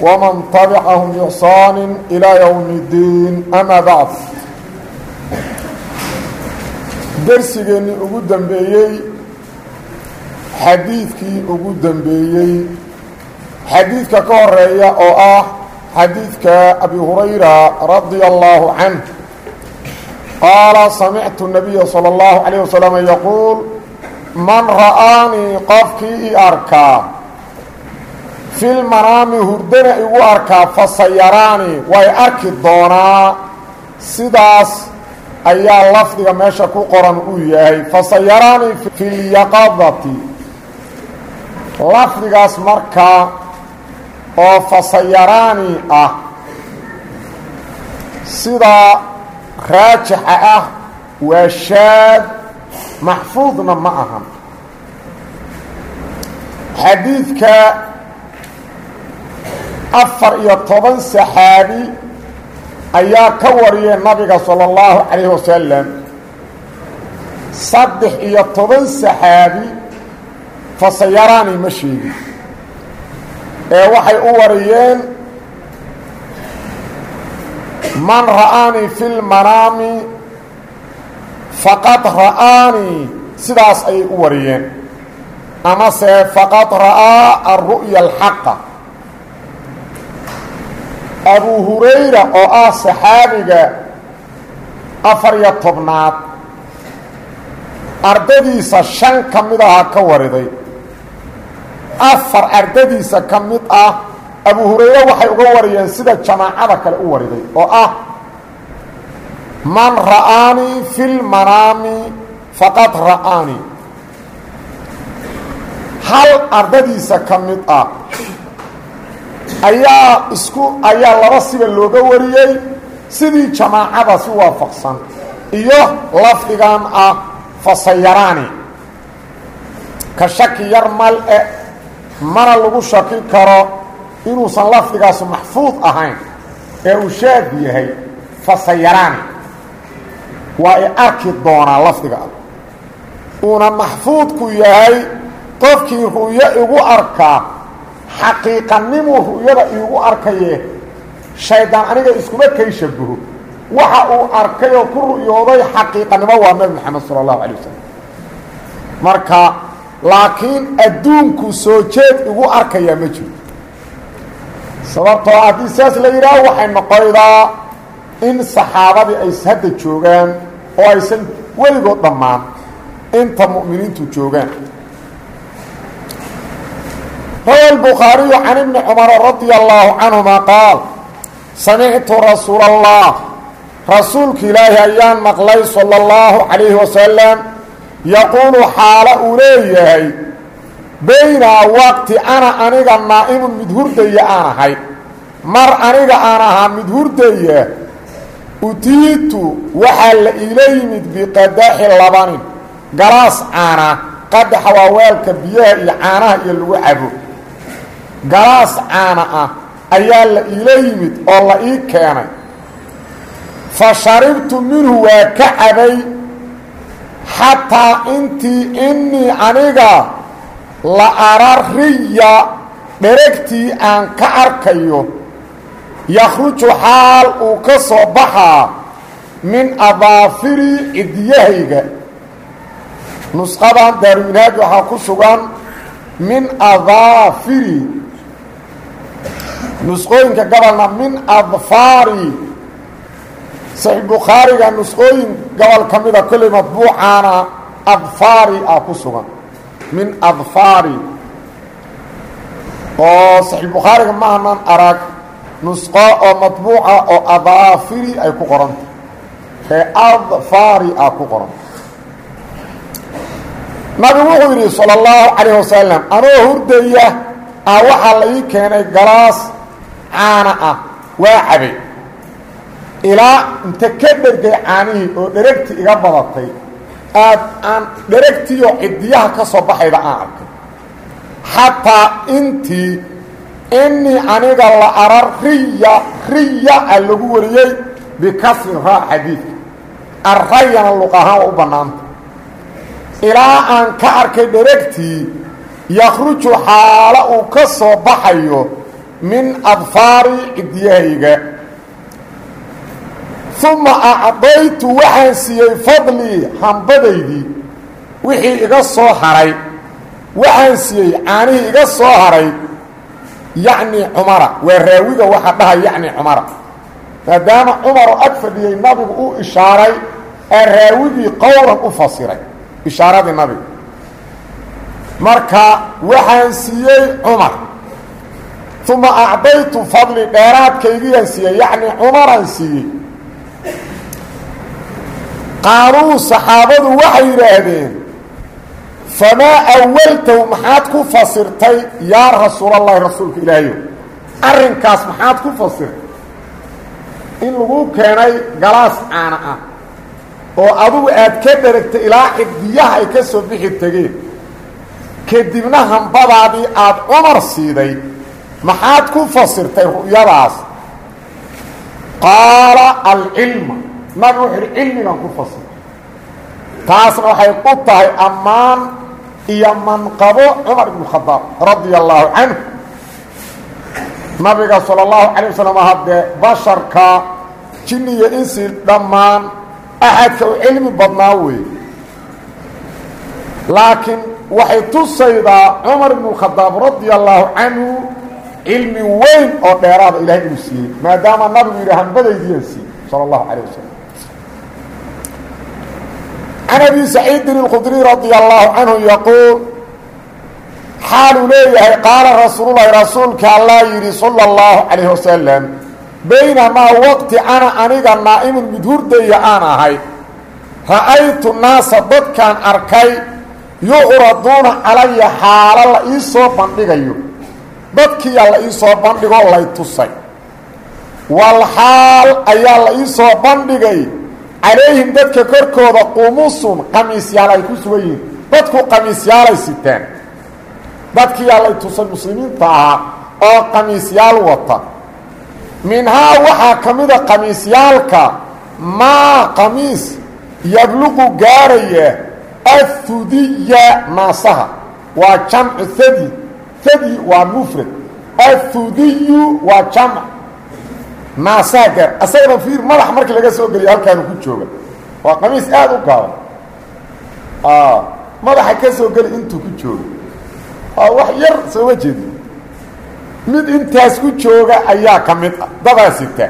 ومن تبعهم بإحسان إلى يوم الدين أما بعد درسigeeni ugu dembeeyey xadiidkii ugu dembeeyey xadiidka ka horeeya oo ah xadiidka abi hurayra radia allahu canh qaala samictu nabiya salى اllahu عalيه wasalam yaquul man ra'aanii qofkii i arkaa filmanaami hurdana igu arkaa fasayaraani way arki doonaa. Sidaas ayaa lafdiga meesha ku qoran uu yahay. Fasayaraani filyaqadati lafdigaas markaa oo fasayaraani ah sida raajixa ah waa shaad maxfuudna ma ahan afar iyo toban saxaabi ayaa ka wariyay nabiga salى اllahu calayh wasalam saddex iyo toban saxaabi fasayaraani ma sheegin ee waxay u wariyeen man ra'aanii fi lmanaami faqad ra'aanii sidaas ayay u wariyeen. Amase faqad ra'aa alru'ya alxaqa abu hurayra oo ah saxaabiga afar iyo tobnaad. Ardadiisa shan ka mid ahaa ka wariday. Afar ardadiisa ka mid ah abu hurayre waxay uga wariyeen sida jamaacada kale u wariday oo ah man ra'aanii fi lmanaami faqad ra'aanii hal ardadiisa ka mid ah ayaa isku ayaa laba siba looga wariyey. Sidii jamaacada si waafaqsan iyo lafdigan ah fasayaraani. Ka shaki yar mal e mana lagu shaki karo inuusan lafdigaasu maxfuud ahayn ee uu shaad yahay fasayaraani. Waa i arki doonaa lafdiga. Uuna maxfuudku yahay qofkii ru'yo igu arkaa xaqiiqanimuu ru'yada iigu arkaye shaydaan aniga iskuma kay waxa uu arkay oo ku ru'yooday xaqiiqanimo waa nebi moxamed sala allahu calay wasalam marka laakiin adduunku soo jeed igu arkayaa ma jiro. Sababtoo haddii saas la yidhaaho waxay noqoydaa in saxaabadii ay hadda joogaan oo aysan weligood dhammaan inta mu'miniintu joogaan rawa الbukhaariyu can ibni cumara radia allahu canهuma qaal samictu rasuul allah rasuulka ilaahi ayaan maqlay salى اllahu calayhi wasalam yaquulu xaalo uu leeyahay baynaa waqti ana aniga naa'imun mid hurdaya aan ahay mar aniga aan ahaa mid hurdaya utiitu waxaa la iila yimid biqadaxi labanin galaas caana qadaxa waa weelka biyaha iyo caanaha iyo lagu cabo galaas caana ah ayaa la iila yimid oo la ii keenay. Fa sharibtu minhu waa ka cabay xataa intii innii aniga la arariya dheregtii aan ka arkayo yakhruju xaal uu ka soo baxaa min adaafiri ciddiyahayga nusqadan daaruminaaj waxaa ku sugan min adaafiri nusqooyinka gobolna min adfaari saxiix bukhaariga nusqooyin gobol ka mida kolley madbuucaana adfaari ah ku sugan. Min adfaari oo saxiix bukhaariga ma anan arag nusqo oo madbuuca oo adaafiri ay ku qoranta ee adfaari ah ku qoranta nabigu wuxuu yidhi salى اllahu calayh wasalam anoo hurdaya ah waxaa la ii keenay galaas caana ah waa cabay ilaa inta ka dhergay caanihii oo dheragti iga badatay aad aan dheragtiioo ciddiyaha ka soo baxayda aan arkay. Xataa intii inii aniga la arar riya riya a lagu wariyey bikasrin raa xadiidka. Arrayana luq ahaan u bannaanta. Ilaa aan ka arkay dheragtii yakhruju xaalo uu ka soo baxayo min adfaari ciddiyahayga uma acdaytu waxaan siiyey fadlii hambadaydii wixii iga soo haray. Waxaan siiyey caanihii iga soo haray yacni cumara. Waa raawiga waxaa dhahay yacni cumara. Maadaama cumaroo ag fadhiyey nabigu u ishaaray ee raawigii qowlan u fasiray. Ishaaradii nabiga marka waxaan siiyey cumar uma acdaytu fadli dheeraadkaygiyaan siiyey yacni cumaraan siiyey qaaluu saxaabadu waxay yidhaahdeen famaa awaltahu maxaad ku fasirtay yaa rasuulallahi rasuulka ilaahayo arrinkaas maxaad ku fasirtay in lagu keenay galaas caana ah oo adugu aad ka dheragtay ilaa ciddiyaha ay ka soo bixi tegeen kadibna hambadaadii aada cumar siiday maxaad ku fasirtay ru'yadaas qaala alcilma nabi wuxu uhi cilmigan ku fasirtay. Taasna waxay u tahay ammaan iyo manqabo cumar ibnu khadaab radia allaahu canhu. Nabiga sala allahu calay wasalam haddee basharka jinni iyo insi dhammaan axadka u cilmi badnaa weeye. Laakiin waxay tusaydaa cumar ibnu khadaab radia allaahu canhu cilmi weyn oo dheeraada ilahay inuu siiyey maadaama nabigu yidhi hambadaydiyaan siiyey sala allahu calayh wasalam can abi saciidin اlkhudriy radia allaahu canhu yaquul xaaluu leeyahay qaala rasuululahi rasuulka allaa yidhi sala اllahu calayh wasalam baynamaa waqti ana aniga naa'imun mid hurdaya aan ahay ra'aytu naasa dadkaan arkay yucraduuna calaya xaalo la ii soo bandhigayo dadkiyaa la ii soo bandhigoo lay tusay. Wal xaal ayaa la ii soo bandhigay. Calayhim dadka korkooda qumusun qamiisyaal ay ku sugan yihiin. Dadku qamiisyaalay sitaan dadkiyaa lay tusay muslimiinta ahaa oo qamiisyaal wata. Minhaa waxaa ka mida qamiisyaalka maa qamiis yabluqu gaaraya ahudiya naasaha waa jamcu hadi hadi waa mufrad ahudiyu waa jamc. Naasaha gaar asagana fiir madax markii laga soo geliyo halkaanu ku jooga. Waa qamiis aada u gaaban. Madaxa ka soo geli intuu ku jooga. Wax yar sooma jeedi. Mid intaas ku jooga ayaa ka mid ah. Dadaa sita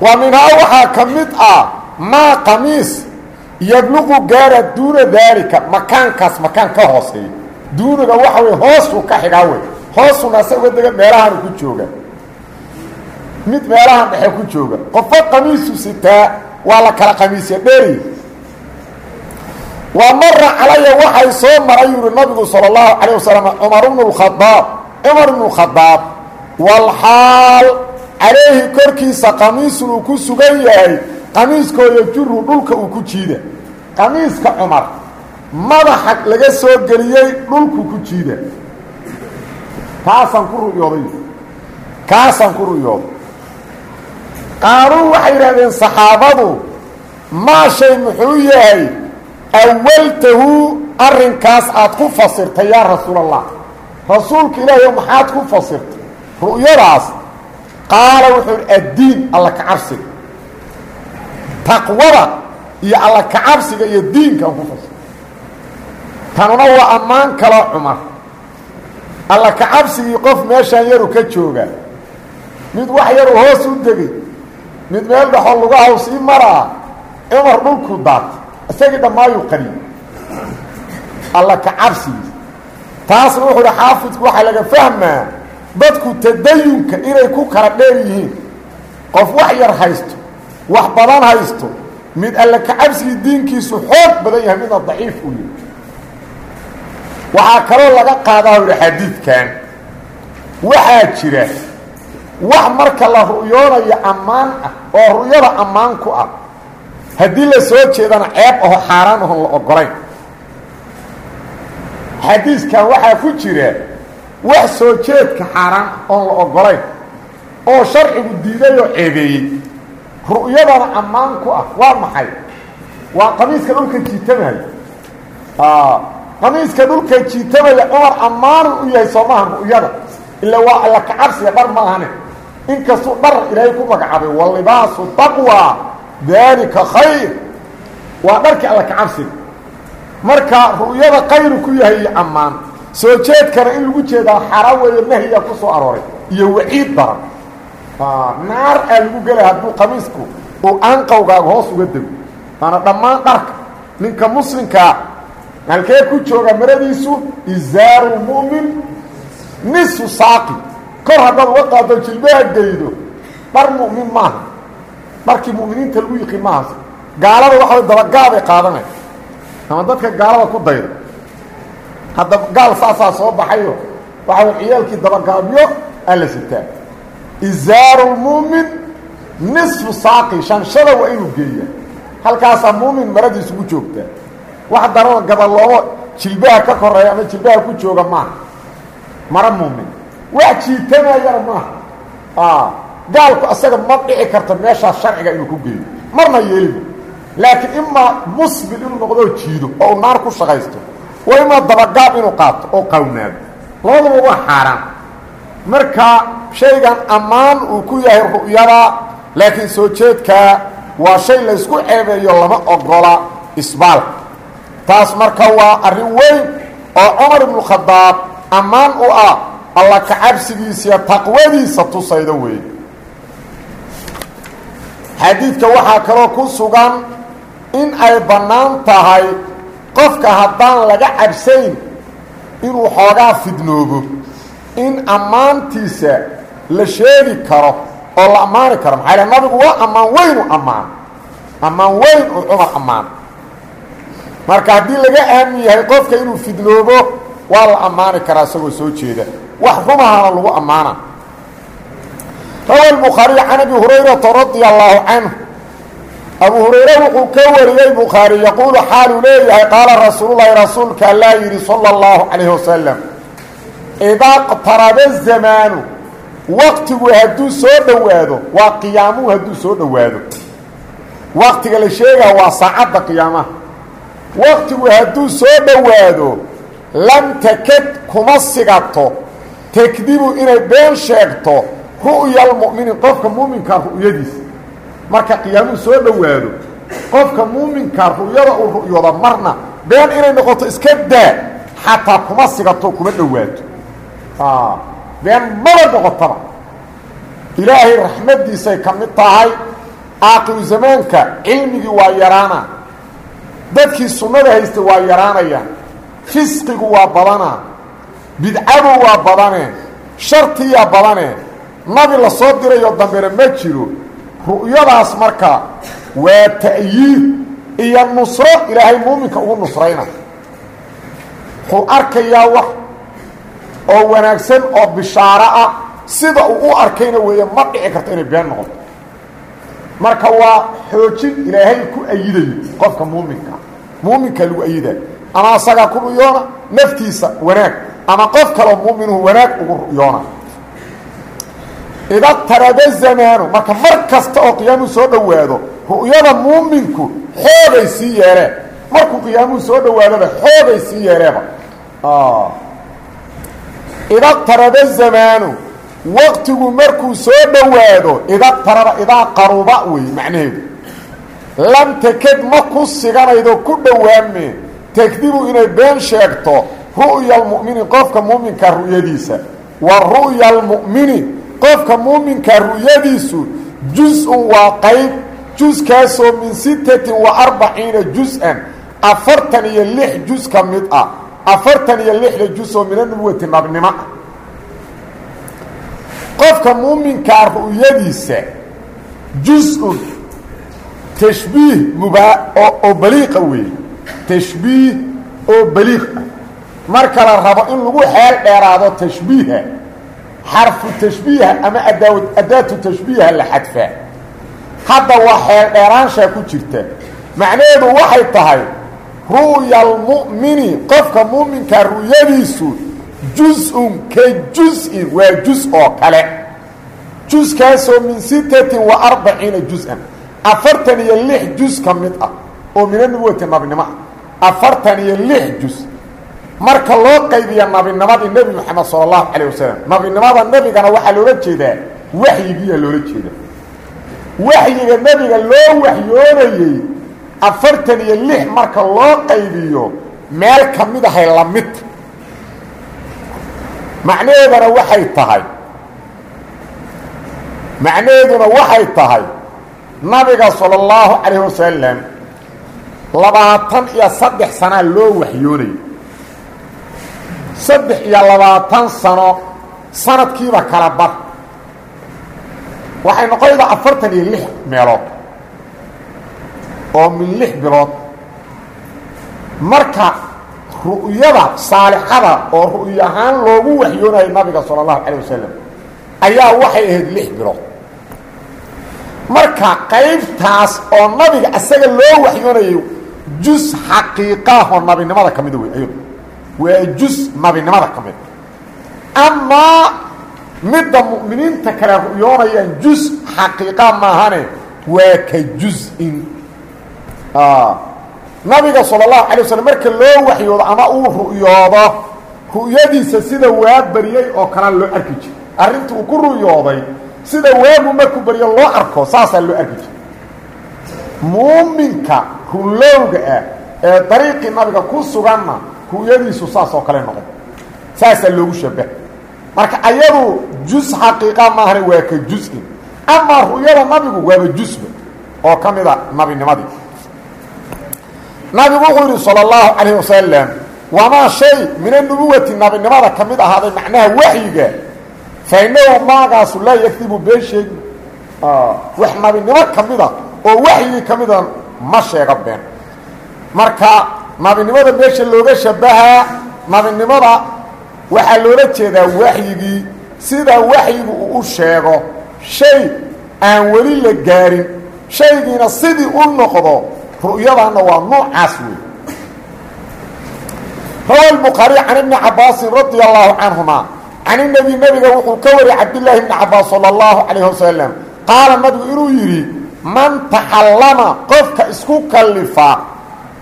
wa minhaa waxaa ka mid ah maa qamiis yabluqu gaara duuna daalika makaankaas makaan ka hooseeya duunaga waxa wey hoosuu ka xigaa wey hoosuna asa uga dega meelahanu ku jooga. Mid meelahan dhexe ku jooga. Qofo qamiisu sitaa waa la kala qamiisya dheri waa mara calaya waxay soo maray yuri nabigu sala allahu calayh wasalam cumar bnu lkhadaab cumar ibnu khadaab walxaal calayhi korkiisa qamiisun uu ku sugan yahay. Qamiiskooyo juru dhulka uu ku jiida. Qamiiska cumar madaxa laga soo geliyey dhulku ku jiida. Kaasaan ku ru'yooday. Kaasaan ku ru'yooday. Qaaluu waxay yidhahdeen saxaabadu maa shay muxuu yahay? Awaltahu arrinkaas aad ku fasirtay yaa rasuul allah rasuulka ilaahi maxaad ku fasirtay? Ru'yadaas qaala wuxuu addiin alla kacabsiga taqwada iyo alla kacabsiga iyo diinka aan ku fasirtay tanuna waa ammaan kaloo cumar. Alla kacabsigii qof meeshaan yaru ka jooga. Mid wax yaru hoos u degay mid meel dhexoo lugahaw sii maraa. Cumar dhulku daatay isagii dhammaayuu qariyey alla kacabsigiis taasna wuxuu uhi xaafidku waxaa laga fahmaa. Dadku tadayunka inay ku kala dheer yihiin. Qof wax yar haysto wax badan haysto. Mid alla kacabsigii diinkiisu xoog badan yahay midna daciif u yahay waxaa kaloo laga qaadaa uhi xadiidkan. Waxaa jira wax marka la ru'yoonayo ammaan ah oo ru'yada ammaan ku ah haddii la soo jeedana ceeb aho xaaraan ahon la ogolayn xadiiskan waxaa ku jira wax soo jeedka xaaraan oon la ogolayn oo sharcigu diiday oo ceebeeyey. Ru'yadana ammaan ku ah waa maxay? Waa qamiiska dhulka jiitamaya qamiiska dhulka jiitamaya cumar ammaanu u yahay soomaha ru'yada ila waa alla kacabsiga dhar ma ahane. Inkastuu dhar ilaahay ku magacaabay walibaasu taqwa daalika khayr. Waa dharkii alla kacabsiga. Marka ru'yada kayru ku yahay ammaan. Soo jeedkana in lagu jeedaa xaraan weeye nahyiga ku soo arooray iyo waciid daran naar aa lagu gelay hadduu qamiisku uu aanqowgaaga hoos uga dego. Waana dhammaan dharka. Ninka muslimkaa halkee ku jooga maradiisu izaaru lmu'min nisfu saaqi. Kor haddaad uga qaado jilbaha geydo dhar mu'min maaha. Dharkii mu'miniinta lagu yiqin maahaas gaalada waxa dabagaabay qaadanay. Ama dadka gaalada ku dayda hadda gaal saasaa soo baxayo waxa way ciyaalkii dabagaabyo aa la sitaa izaaru lmu'min nisfu saaqi. Shanshada waa inuu geeya halkaasaa muumin maradiis ugu joogtaa wax darada gadaloobo jilbaha ka koreeya ama jilbaha ku jooga maaha mara muumin. Wax jiitamayana maaha gaalku asaga ma dhici karto meeshaas sharciga inuu ku geeyo. Marna yeelima laakiin imaa musbil inuu noqdoo jiido oo uu naar ku shaqaysto. Waa imaa dabagaab inuu qaato oo qawnaado labadaba waa xaaraan. Marka shaygan ammaan uu ku yahay ru'yada laakiin soo jeedkaa waa shay laysku ceebeeyo lama ogola isbaalka taas marka waa arrin weyn oo cumar ibnu khadaab ammaan u ah alla kacabsigiisiiyo taqwadiisa tusayda weeye xadiidka waxaa kaloo ku sugan in ay bannaan tahay qofka haddaan laga cabsayn inuu xoogaa fidnoobo in ammaantiisa la sheegi karo oo la ammaani karo. Maxaa nabigu waa ammaan weyn u ammaan. Ammaan weyn uu cumar ammaan marka haddii laga aamin yahay qofka inuu fidnoobo waa la ammaani karaa isagoo soo jeeda wax rumahana lagu ammaana rawa الbukhaariي can abi hurayrata radia allahu canhu abu hurayre wuxuu ka wariyey bukhaari yaquulu xaaluu leeyahay qaala rasuululahi rasuulka allaa yidhi salى اllahu calayh wasalam idaa qtaraba zamaanu waktigu hadduu soo dhowaado waa qiyaamuhu hadduu soo dhowaado waktiga la sheegaa waa saacadda qiyaamaha waktigu hadduu soo dhowaado lam takad kuma sigato. Tekdibu inay been sheegto ru'ya almu'mini qofka muuminkaa ru'yadiisa. Marka qiyaamuhu soo dhowaado qofka muuminkaa ru'yada uu ru'yooda marna been inay noqoto iska daa xataa kuma sigato kuma dhowaato been maba noqotaba. Ilaahay raxmaddiisay ka mid tahay aaqiru zamaanka cilmigii waa yaraana dadkii sunnada haystay waa yaraanayaan. Fisqigu waa badanaa bidcadu waa badanee shartiyaa badanee nabi la soo dirayo dambena ma jiro. Ru'yadaas marka waa ta'yiid iyo nusro ilaahay muuminka ugu nusrayna. Wuxuu arkayaa wax oo wanaagsan oo bishaaro ah sida uu u arkayna weeye ma dhici karto inay been noqoto marka waa xoojin ilaahay ku ayidayo qofka muuminka. Muuminka lagu ayidayo ama asagaa ku ru'yoona naftiisa wanaag. Ama qof kaloo muuminuhu wanaag ugu ru'yoona ida tarada zamaanu marka mar oo qiyaamuhu soo dhowaado ru'yada muuminku xoogay sii yeereen markuu qiyaamuhu soo dhowaadaba xoogay sii yeereeba ida tarada zamaanu waqtigu markuu soo dhowaado ida tarada idaa qaruba wey macnaheedu. Lam taked ma ku siganaydo ku dhowaame tekdibu inay been sheegto ru'ya almu'mini qofka muuminka ru'yadiisa. Wa ru'ya almu'mini qofka muuminka ru'yadiisu juz-un waa qayb juskaasoo min sittatin wa arbaciina juz-an. Afartan iyo lix juz ka mid ah. Afartan iyo lixda juz oo mina nubuwati nabnimo ah qofka muuminkaa ru'yadiisa juz-un tashbiih mubaa oo baliiqa weeye. Tashbiih oo baliiq. Ah marka la rabo in lagu xeel dheeraado tashbiiha. Xarfu tashbiiha ama adaa adaatu tashbiiha la xadfaa hadda waa xeel dheeraanshaa ku jirta. Macnaheedu waxay tahay ru'ya almu'mini qofka mu'minkaa ru'yadiisu jus-un ka jus-in waa jus oo kale. Juskaasoo min sittatin wa arbaciina jus-an afartan iyo lix jus ka mid ah oo mina nubuwati nabinimo ah afartan iyo lix jus marka loo qaybiya nabinimadii nebi moxamed sala allahu calayh wasalam nabinimada nebigana waxaa loola jeedaa waxyigiiya loola jeeda waxyiga nebiga loo waxyoonayey afartan iyo lix marka loo qaybiyo meel ka mid ahay la mid macnaheedana waxay tahay. Macnaheeduna waxay tahay nabiga sala allahu calayh wasalam labaatan iyo saddex sanaa loo waxyoonayay saddex iyo labaatan sano sanadkiiba kala bar. Waxay noqonaydaa afartan iyo lix meelood oo min lix bilood. Marka ru'yada saalixada oo ru'yo ahaan loogu waxyoonayay nabiga sala allahu calayh wasalam ayaa waxay ahayd lix bilood marka qaybtaas oo nabiga isaga loo waxyoonayay jus xaqiiqaahoo nabinimada ka mida wey ayadu. Waa jus nabinimada ka mid. Amaa midda mu'miniinta kale ru'yoonayaan jus xaqiiqa maahane nabiga sala allahu calay waslm marka loo waxyoodo ama uu ru'yoodo ru'yadiisa sida waa bariyey oo kala loo arki jiro arrinta uu ku ru'yooday sida waagu markuu bariyo loo arko saasaa loo arki jiro muuminka runlowga ah ee dariiqii nabiga ku suganna ru'yadiisu saas oo kale noqon. Saasaa loogu shabaha marka ayadu jus xaqiiqa maahane waa ka jus-in amaa ru'yada nabigu waaba jusba oo ka mida nabinimadii nabigu wuxuu yidhi salى اllahu calayh wasalam wamaa shay min anubuwati nabinimada ka mid ahaaday macnaha waxyiga fa inahu maagaasu laa yakdibu been sheegi wax nabinimo ka mida oo waxyigii ka mida ma sheego been. Marka nabinimada meesha looga shabahaa nabinimada waxaa loola jeedaa waxyigii sida waxyigu uu u sheego shay aan weli la gaarin shaygiina sidii u noqdo ru'yadana waa noocaas wey rawa lbukhaari can ibni cabaasin radia allaahu canhuma. Can inabi nebiga wuxuu ka wariyay cabdillaahi ibni cabaas sala allahu calayh wasalam qaala nabigu inuu yidhi man taxallama qofka isku kallifa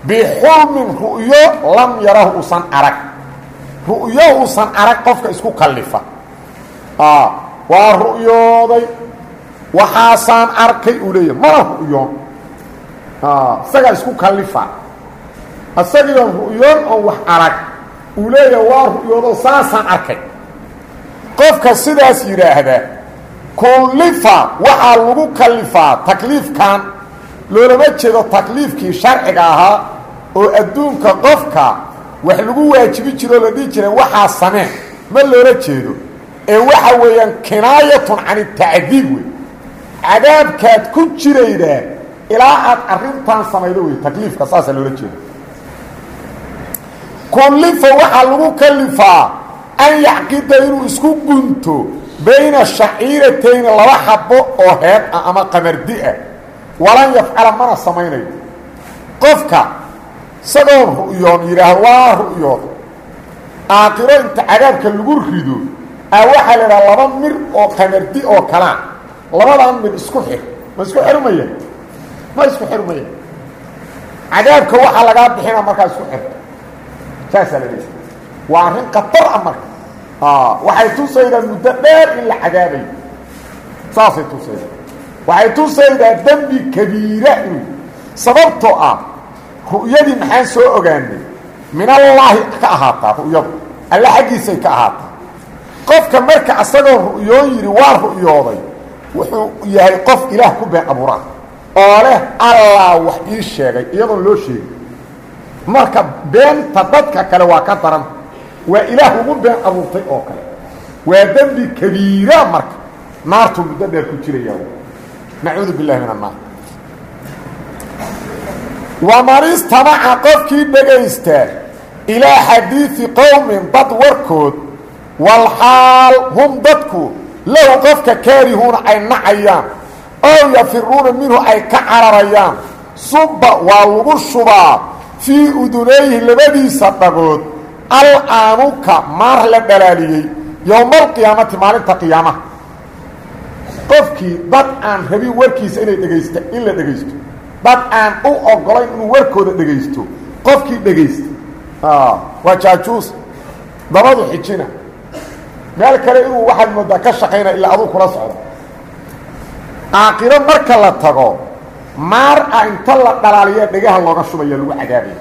bixulmin ru'yo lam yarahu usan arag. Ru'yo uusan arag qofka isku kallifa. Waa ru'yooday waxaasaan arkay uu leeyahay mana ru'yoon isagaa isku kallifa isagiioo ru'yoon oo wax arag. Uu leeyahay waa ru'yoodo saasaan arkay. Qofka sidaas yidhaahda kullifa waxaa lagu kallifaa takliifkan. Loolama jeedo takliifkii sharciga ahaa oo adduunka qofka wax lagu waajibi jiro oo la dhihi jiray waxaa samee ma loola jeedo. Ee waxa weeyaan kinaayatun can itacdiib wey cadaabkaad ku jiraydaa ilaa aad arrintan samaydo wey takliifka saasaa loola jeeda kullifa waxaa lagu kalifaa an yacqida inuu isku gunto bayna shaciiratayni laba xabo oo heed ah ama qamardi ah. Walan yafcala mana samaynayo qofka isagoon ru'yoon yidhaah waa ru'yood aakiro inta cadaabka lagu rido a waxaa la laba mir oo qamardi oo kalaa labadan mir isku xir ma isku xirmaya ma isku xirmaya cadaabka waxaa lagaa bixina markaa isku xirta saasaa la leeya waa arrin khatar ah marka. Waxay tusaydaa muddo dheer in la cadaabayo saasay tusaydaa waxay tusaydaa dembi kabiira inuu sababtoo ah ru'yadii maxaan soo ogaanay? Min allaahi ka ahaataa ru'yadu. Alle xaggiisay ka ahaataa. Qofka marka isagoo ru'yoon yidhi waa ru'yooday. Wuxuu yahay qof ilaah ku been abuuraa oo leh allaa wax ii sheegay iyadoon loo sheegin marka beenta dadka kale waa ka daran. Waa ilaah ugu been abuurtay oo kale. Waa dembi kabiira marka. Naartuu muddo dheer ku jiraya nacuudu billahi min annaar waman istamaca qofkii dhegaysta. Ilaa xadiidi qowmin dad warkood. Walxaal hum dadku. Lahu qofka kaarihuuna ay nacayaan ow yafiruuna minhu ay ka cararayaan subba waa lagu shubaa fii udunayhi labadiisa dhagood al-aanuka maar la dhalaaliyey yowmaalqiyaamati maalinta qiyaamaha qofkii dad aan rabin warkiisa inay dhegaysta in la dhegaysto dad aan u ogolayn inuu warkooda dhegaysto qofkii dhegaysta waa jaajuus dabadu xijina meel kale inuu waxaad moodaa aakiro marka la tago maar ah inta la dhalaaliya dhegaha looga shubaya lagu cadaabaya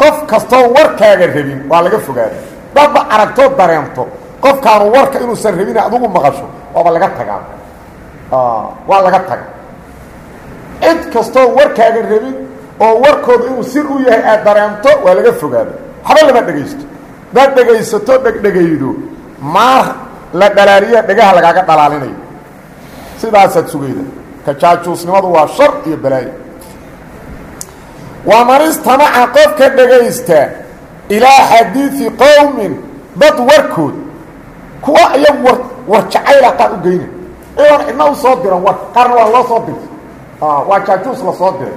qof kastoo warkaaga rabin waa laga fogaada dadba aragtoo dareento qofkaanu warka inuusan rabin adugu maqasho waaba laga tagaa. Waa laga taga. Cid kastoo warkaaga rabin oo warkooda inuu sir u yahay aad dareento waa laga fogaada waxba lama dhegaysto daad dhegaysato dhegdhegaydo maar la dhalaaliya dhegaha lagaaga dhalaalinayo. Sidaasaad sugayda. Ka jaajuusnimadu waa shar iyo balaayo waman istamaca qofka dhegaysta ilaa xadiidi qowmin dad warkood. Kuwa iyagu war war jacayla qaar u geyna. Iyoon cidna u soo diran war. Qaarna waa loo soo diray waa jaajuus la soo diray.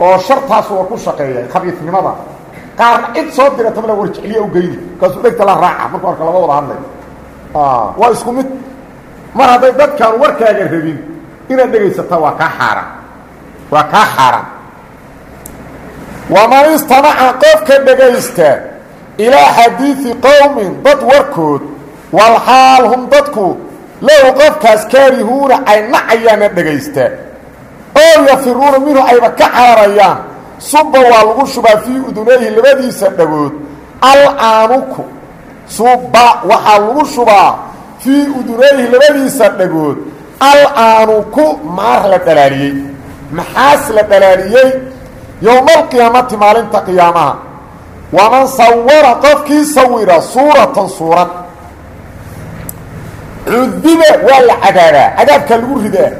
Oo shartaasu waa ku shaqeeya khabiifnimada qaarna cid soo dira tamale war jecliya u geyni. Kaasuu dhegta la raaca. Marka arka lama wada hadlay waa isku mid. Mar hadday dadkaan warkaaga rabin inaad dhegaysata waa kaa xaaraan waa kaa xaaraan waman istamaca qofka dhegaysta ilaa xadiidi qowmin dad warkood walxaal hum dadku lahu qofkaas kaarihuuna ay nacayaana dhegaysta. Oo yafiruuna minhu ayba ka cararayaan subba waa lagu shubaa fii udunayhi labadiisa dhagood al-aanuku subba waxaa lagu shubaa fii udunayhi labadiisa dhagood. Al-aanuku maar la dhalaaliyey maxaas la dhalaaliyey yowmaalqiyaamati maalinta qiyaamaha. Waman sawara qofkii sawira suuratan suurad cudiba waa la cadaabaa cadaabkaa lagu ridaa.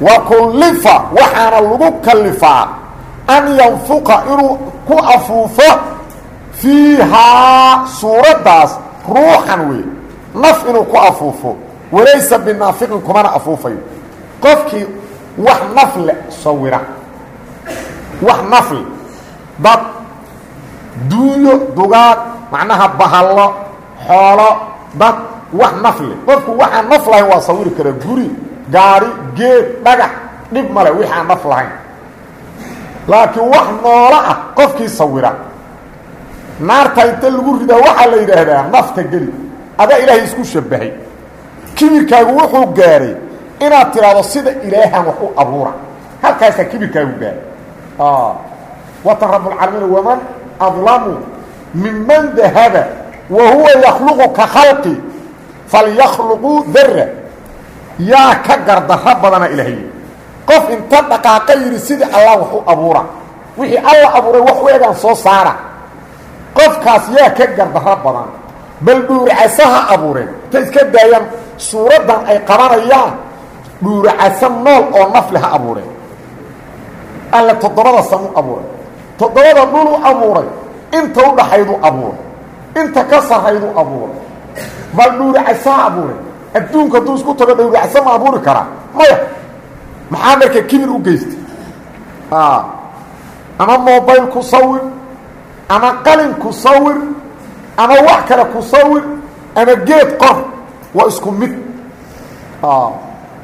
Wa kullifa waxaana lagu kallifaa an yanfuqa inuu ku afuufo fiihaa suuraddaas ruuxan wey naf inuu ku afuufo walaysa binaafiqin kumana afuufayo. Qofkii wax nafle sawira wax nafle dad duunyo dugaag macnaha bahallo xoolo dad wax nafle qofku waxaan naf waa sawiri karaa guri gaari geed dhagax dhib male wixii aan laakiin wax noolo ah qofkii sawira naarta inta lagu ridaa waxaa la yidhaahdaa nafta geli. Adaa ilaahay isku shabahay kibirkaagu wuxuu gaaray inaad tidhaahdo sida ilaahan wax u abuura. Halkaasaa kibirkaagu gaaray. Watan rabbulcaalamiin waman adlamu minman dahaba wa huwa yakhluqu ka khalqi falyakluquu dara yaa ka gardarro badana ilaahay. Qof inta dhaqaaqa sidii allah wax abuura. Wixii alla abuuray wax u egaan soo saara qofkaas yaa ka gardarro badan. Bal dhuuracasaha abuureen ta iska daayaan suuraddan ay qabanayaan. Dhuuracasa nool oo nafle ha abuureen alle toddobada san u abuuray. Toddobada dhul u abuuray. Inta u dhaxayduu abuuray. Inta ka sarrayduu abuuray. Bal dhuuracasaha abuuray. Adduunka hadduu isku tago dhuuracasa ma abuuri karaa maya. Maxaa marka kibir u geystay? Ama mobayl ku sawir ama qalin ku sawir ama wax kale ku sawir ama geed qor waa isku mid.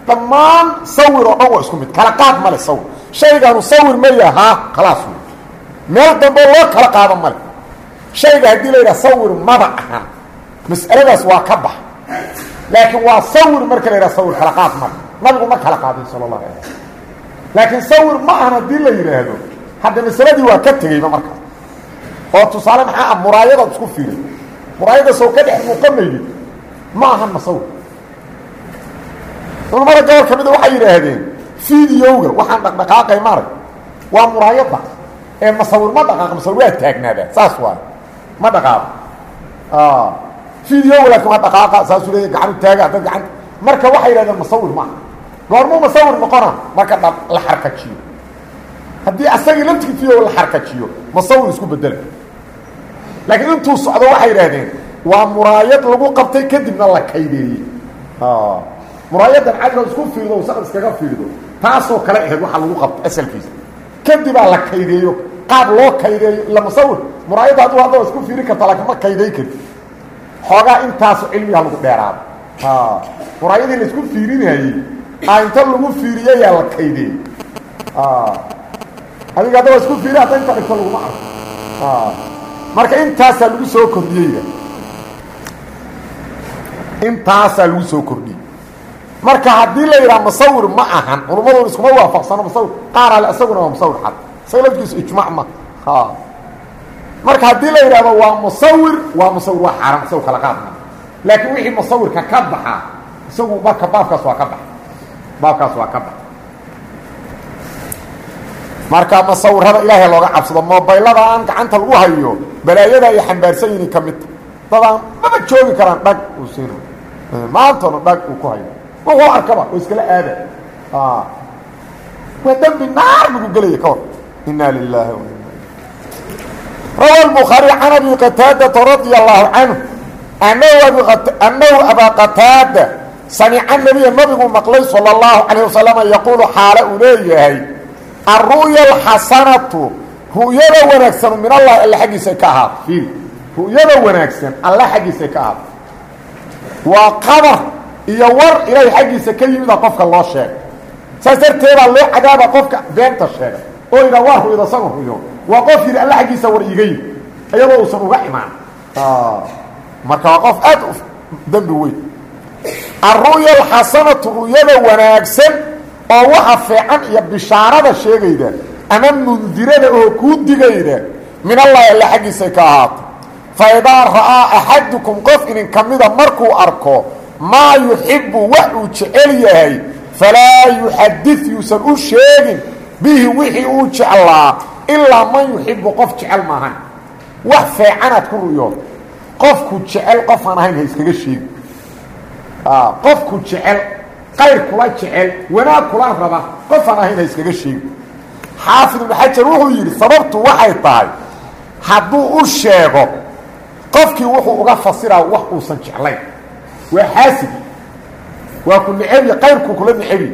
Dhammaan sawir oo dhan waa isku mid. Kala qaad male sawir. Shaygaanu sawir ma yahaa khalaas wey meel dambe loo kala qaado male shayga haddii la yidhaha sawir maba ahan mas'aladaas waa ka bax. Laakiin waa sawir marka la yidhaha sawir kala qaad male nabigu ma kala qaadin sala allahu alay laakiin sawir ma ahan haddii la yidhaahdo. Hadda masaladii waa ka tegeyba markaas oo tusaale maxaa ah muraayadaad isku fiiray muraayada soo ka dhex muuqanaydi ma ahan masawir culamada gobol ka mida waxay yidhaahdeen fideoga waxaan dhaqdhaqaaqay maarag waa muraayada ee masawir ma dhaqaaq masawir waa taagnaadaa saas waay. Ma dhaqaaqo fideoga laakiin waa dhaqaaqa. Saasuu leeya gacanu taaga dad gacan. Marka waxay yidhahdeen masawir maaha goormuu masawir noqona marka dha la xarkajiyo. Haddii asagii laftigii fideoga la xarkajiyo masawir isku bedela laakiin intuu socdo waxay idhaahdeen waa muraayad lagu qabtay kadibna la kaydeeyey muraayadan cadlo isku fiirdo sa iskaga fiirdo taasoo kale ahayd waxaa lagu qabto asalkiisa. Kadibaa la kaydeeyo qaab loo kaydeeyo ila musawir muraayadda hadduu hadda isku fiiri karta laakiin ma kayday karti xoogaa intaasu cilmiga lagu dheeraado. Muraayadii la isku fiirinayey a inta lagu fiiriyayaa la kaydeeyey adiga haddaba isku fiiri hadda inta dhigto laguma arko marka intaasaa lagu soo kordhiyeyda intaasaa lagu soo kordhiyey marka haddii la yidhaha musawir ma ahan culummadooda iskuma waafaqsano musawir qaar ale isaguna waa musawir xad isaga lafkiisu ijmac ma. Marka haddii la yidhahdo waa musawir waa musawir waa xaaraan isagu kala qaadma laakiin wixii musawirka ka baxaa isagu marka baabkaas waa ka baxa. Baabkaas waa ka baxa marka masawirada ilaahay looga cabsado mobaylada aan gacanta lagu hayo balaayada ay xambaarsan yihiin ka midta dadaan mama joogi karaan dhag uu siin eh, maantona dhag uu ku hayo. Wuxuu arkaba oo iskala aada. Ah, waa dembi naar lagu gelaya ka hor. Inaa lilaahi rawa lbukhaari can abi qataadata radia allaahu canhu. Annahu abaa qataada samica nabiya nabigu maqlay sala allahu calayh wasalama yaquulu xaale uu leeyahay alru'ya alxasanatu ru'yada wanaagsan min allahi alle xaggiisay ka ahaato fiil ru'yada wanaagsan alle xaggiisay ka ahaato waa qabar iyo war ilaahay xaggiisa ka yimida qofka loo sheegay. Saas darteedaa loo cadaaba qofka beenta sheegay. Oo yidhaa waa ru'yada saga ruyo. Waa qof yidhi alle xaggiisa war iiga yimi iyadoo uusan uga imaan. Marka waa qof aad dembi weyn. Alru'ya alxasanatu ru'yada wanaagsan oo waxa fiican iyo bishaarada sheegayda ama mundirada oo kuu digayda min allahi alle xaggiisay ka ahaato. Fa idaa ra'aa axadukum qof idin markuu arko maa yuxibbu wax uu yahay falaa yuxadid yuusan u sheegin bihi wixii uu jeclaa ilaa man yuxibbu qof jecel maahan wax feecanaad ku ru'yood qofku jecel qofaan ahayn ha iskaga sheegi qofku jecel qayr kula jecel wanaag kula raba qofaan ahayn ha iskaga sheegi. Xaafid ibnu xajar wuxuu yidhi sababtu waxay tahay hadduu u sheego qofkii wuxuu uga fasiraa wax uusan jeclayn. Waa xaasid waa ku necebi qayrku kula necebi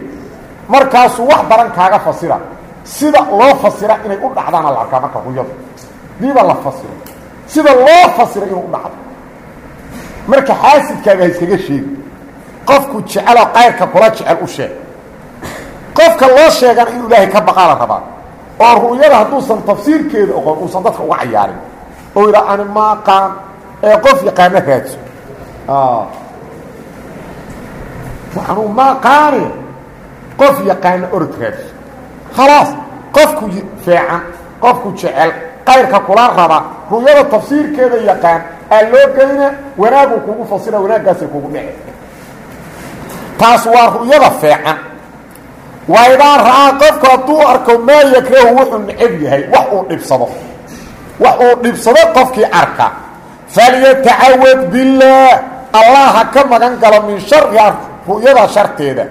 markaasuu wax daran kaaga fasira. Sida loo fasira inay u dhacdaana la arkaa marka ruyada diiba la fasiro sida loo fasira inuu u dhacdo. Marka xaasidkaaga ha iskaga sheegi qofku jecelo qayrka kula jecel u sheeg. Qofka loo sheegana inuu ilaahay ka baqaa la rabaa oo ru'yada hadduusan tafsiirkeeda oqon uusan dadka uga cayaarin. Oo yidhaa ani maaqaan ee qof yaqaano raadso. Anuu maaqaane qof yaqaano orod raadso. Khalaas qofku feecan qofku jecel qayrka kula raba ru'yada tafsiirkeeda yaqaan aa loo geyna wanaaguu kugu fasira wanaaggaasay kugu dhece taas waa ru'yada feecan. Waa idaa ra'aa qofku hadduu arko maa yakrahu wuxuu necab yahay wax uu dhibsado. Wax uu dhibsado qofkii arka. Falyatacawad billaah. Allah ka magan galo min shari ru'yada sharteeda.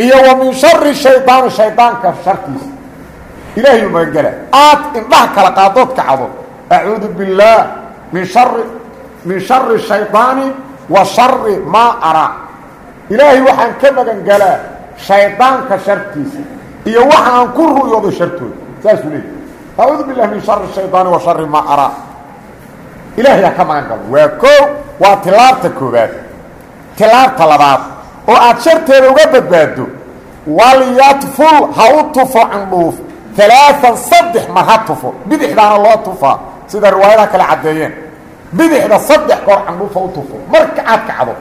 Iyo wa min shari shaydaani shaydaanka shartiisa. Ilaahayuu magan gala. Aad indhaha kala qaadood kacdo. Acuudu billaah min shari min shari shaydaani wa shari maa araa ilaahay waxaan ka magan galaa shaydaanka shartiisa iyo waxa aan ku ru'yoodo shartooda. Saasuu leeyahy acuudu billahi min shari shaydaani wa shari maa araa. Ilaahay ha ka magan galo waa koo waa tilaabta koobaad tilaabta labaad oo aad sharteeda uga badbaado walyatful ha u tufo candhuuf alaaan saddex mar ha tufo. Bidixdaana loo tufaa. Sida riwaayadaha kale caddeeyeen. Bidixda saddex goor candhuufa u tufo. Marka aad kacdo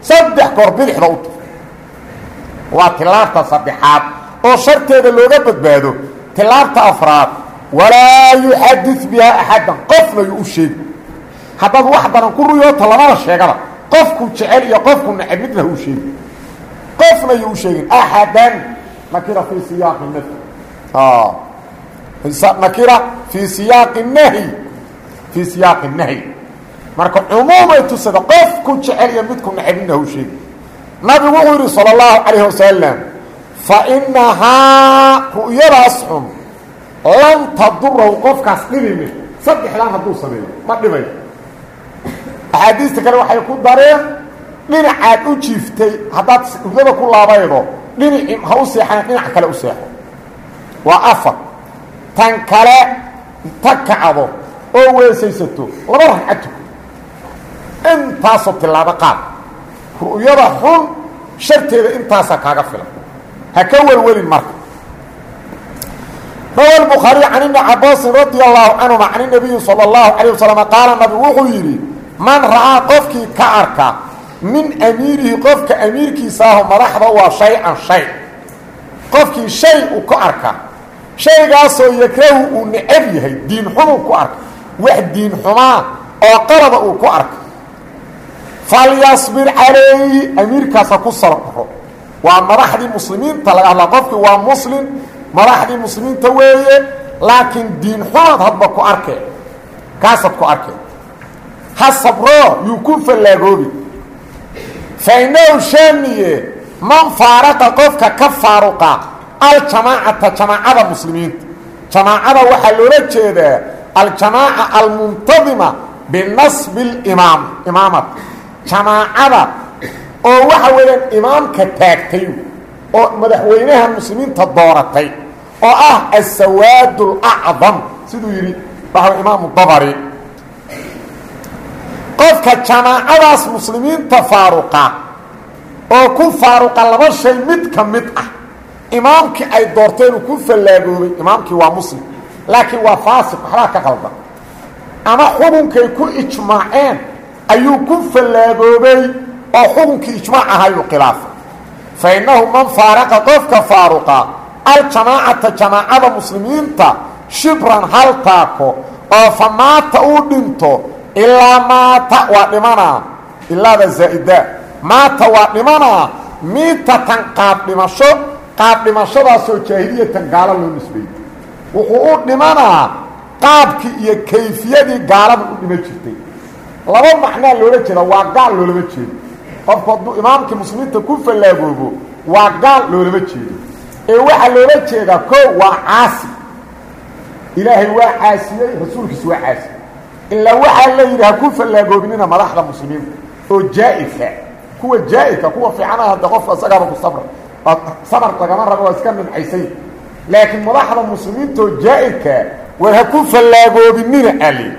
saddex goor bidixda u tufo waa tilaabta saddexaad oo sharteeda looga badbaado. Tilaabta afraad walaa yuxadid bihaa axadan qofna u sheegi. Haddaad wax daran ku ruyoota lamada sheegada qofku jecel iyo qofku neceb midna u sheegi. Qofna u sheegin. Axadan nakira fii siyaaqi nafyi nakira fii siyaaqi nahyi fii siyaaqi nahyi marka cumuumay tusada qofku jecel iyo midku neceb midna ha u sheegi nabigu wuxuu yidhi salى اllahu calayh wasalam fainahaa ru'yadaas xun lan tadurahu qofkaas dhibimi saddexdan hadduu sameeyo ma dhibayo axaadiista kale waxay ku dareen dhinacaad u jiiftay haddaad hurdada ku laabaydo dhinaci ha u seexan dhinac kale u seexo. Waa afar. Tan kale ta kacdo oo weesaysato laba ragcad intaasoo tilaabo qaad ru'yada xun sharteeda intaasa kaaga filan ha ka welwelin marka. Rawa bukhaari can ibni cabaasin radia allahu canhuma can inabiyi sala allahu calayh wasalam qaala nabigu wuxuu yidhi man ra'aa qofkii ka arka min amiirihi qofka amiirkiisa aho madaxda waa shay-an shay. Qofkii shay u ka arka shaygaasoo yakrahu uu necab yahay diin xumuu ku arka. Wax diin xumaa oo qalada uu ku arka falyasbir calayhi amiirkaas ha ku sabro waa madaxdii muslimiinta laga hadlaa qofkii waa muslim madaxdii muslimiinta weeye laakiin diin xumaad hadba ku arkee kaasaad ku arkee ha sabro yuu ku fallaagoobi fa inahu shaamiye man faaraqa qofka ka faaruqa aljamaacata jamaacada muslimiinta jamaacada waxaa loola jeedaa aljamaaca almuntadima binasbi limaam imaamata jamaacada oo waxa weeyaan imaamka taagtay oo madaxweynaha muslimiinta dooratay oo ah asawaad اlacdam siduu yidhi waxa imaamu dabari. Qofka jamaacadaas muslimiinta faaruqa oo ku faaruqa laba shay mid ka mid ah imaamkii ay doorteenuu ku fallaagoobay imaamkii waa muslim laakiin waa faasiq waxbaa ka ama xukunkay ku ijmaaceen ayuu ku fallaagoobay oo xukunkii ijmaac ahayuu khilaafay fa innahu man faaraqa qofka faaruqa aljamaacata jamaacada muslimiinta shibran hal taako oo fa maata uu dhinto ilaa maata waa dhimanaa ilaada zaa'ida. Maata waa dhimanaa miitatan qaab dhimasho qaab dhimashadaasoo jaahiliyatan gaalo loo nisbeeyey wuxuu u dhimanaa qaabkii iyo kayfiyadii gaalada u dhiman jirtay laba macnaa loola jeeda waa gaal loolama jeedo qofku hadduu imaamkii muslimiinta ku fallaagoobo waa gaal loolama jeedo ee waxaa loola jeedaa ko waa caasi. Ilaahay waa caasiyey rasuulkiisu waa caasiyey ilaa waxaa la yidhi ha ku fallaagoobinina madaxda muslimiinta oo jaa-ika kuwa jaa-ika kuwa fiicanaha hadda qofka isagaaba ku sabra. Sabar lagama rabo waa iska nimcaysay laakiin madaxda muslimiinta oo jaa-ika war ha ku fallaagoobinina ali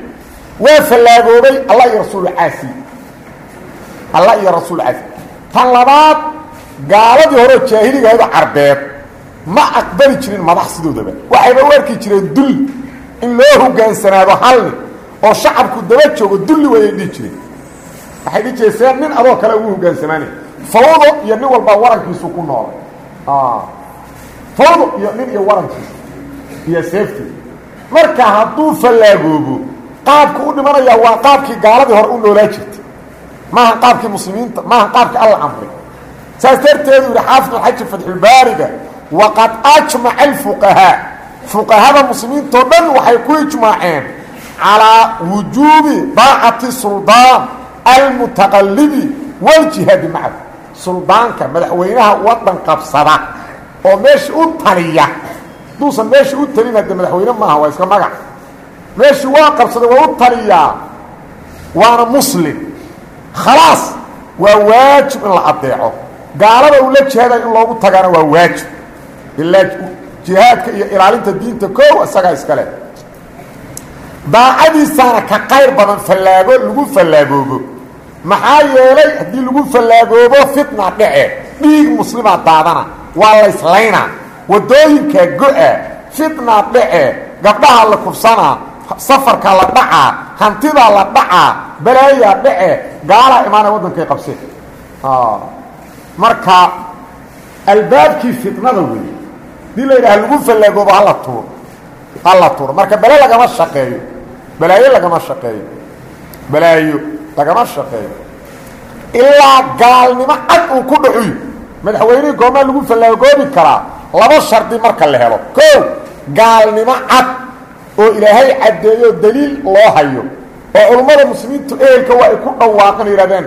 waa fallaagoobay allah iyo rasuul caasi. Allah iyo rasuul caasi. Tan labaad gaaladii horeo jaahiligahaydoo carbeed. Ma aqbali jirin madax sidoodaba. Waxayba u arki jireen dulli in loo hogaansanaado halni oo shacabku daba joogo dulli wayay dhihi jireen. Waxay dhihi jireen see nin adoo kale ugu hogaansamaanay fawdo iyo nin walbaa warankiisu ku noolay fawdo iyo nin iyo warankiisu. Iyo seefti marka hadduu fallaagoobo qaabku u dhimanayaa waa qaabkii gaaladii hore u noolaa jirtay maaha qaabkii muslimiinta maaha qaabkii alla amray. Saas darteedu yihi xaafid alxaji fatxulbaariga waqad ajmaca alfuqahaa fuqahada muslimiintao dhan waxay ku ijmaaceen calaa wujuubi daacati suldaan almutaqallibi waljihaadi macahu. Suldaanka madaxweynaha wadan qabsada oo meesha u taliya. Haduusan meesha u talin hadde madaxweyne maaha waa iska magac meeshii waa qabsada waa u taliyaa waana muslim. Khalaas waa waajib in la adeeco gaalada uu la jihaadayo in loogu tagaana waa waajib. Ilaa jihaadka iyo ilaalinta diinta koow isagaa iskale. Daacadiisaana ka qayr badan fallaago lagu fallaagoobo maxaa yeelay haddii lagu fallaagoobo fitna dhece dhiig muslimaa daadana waa layslaynaa waddooyinkaa go-a fitna dhece gabdhaha la kufsanaa safarka la dhacaa hantidaa la dhacaa balaayaa dhece gaalaa imaanaya waddankay qabseen marka albaabkii fitnada wey haddii la yidhaha lagu fallaagoobo hala tuuro hala tuuro marka bale lagama shaqeeyo balaayo lagama shaqeeyo balaayo lagama shaqeeyo. Ilaa gaalnimo cad uu ku dhacuy madaxweynihii goormaa lagu fallaagoobi karaa laba shardi marka la helo. Ko gaalnimo cad oo ilaahay caddeeyo daliil loo hayo oo culummada muslimiintu ehelka waa ay ku dhawaaqan yihahdeen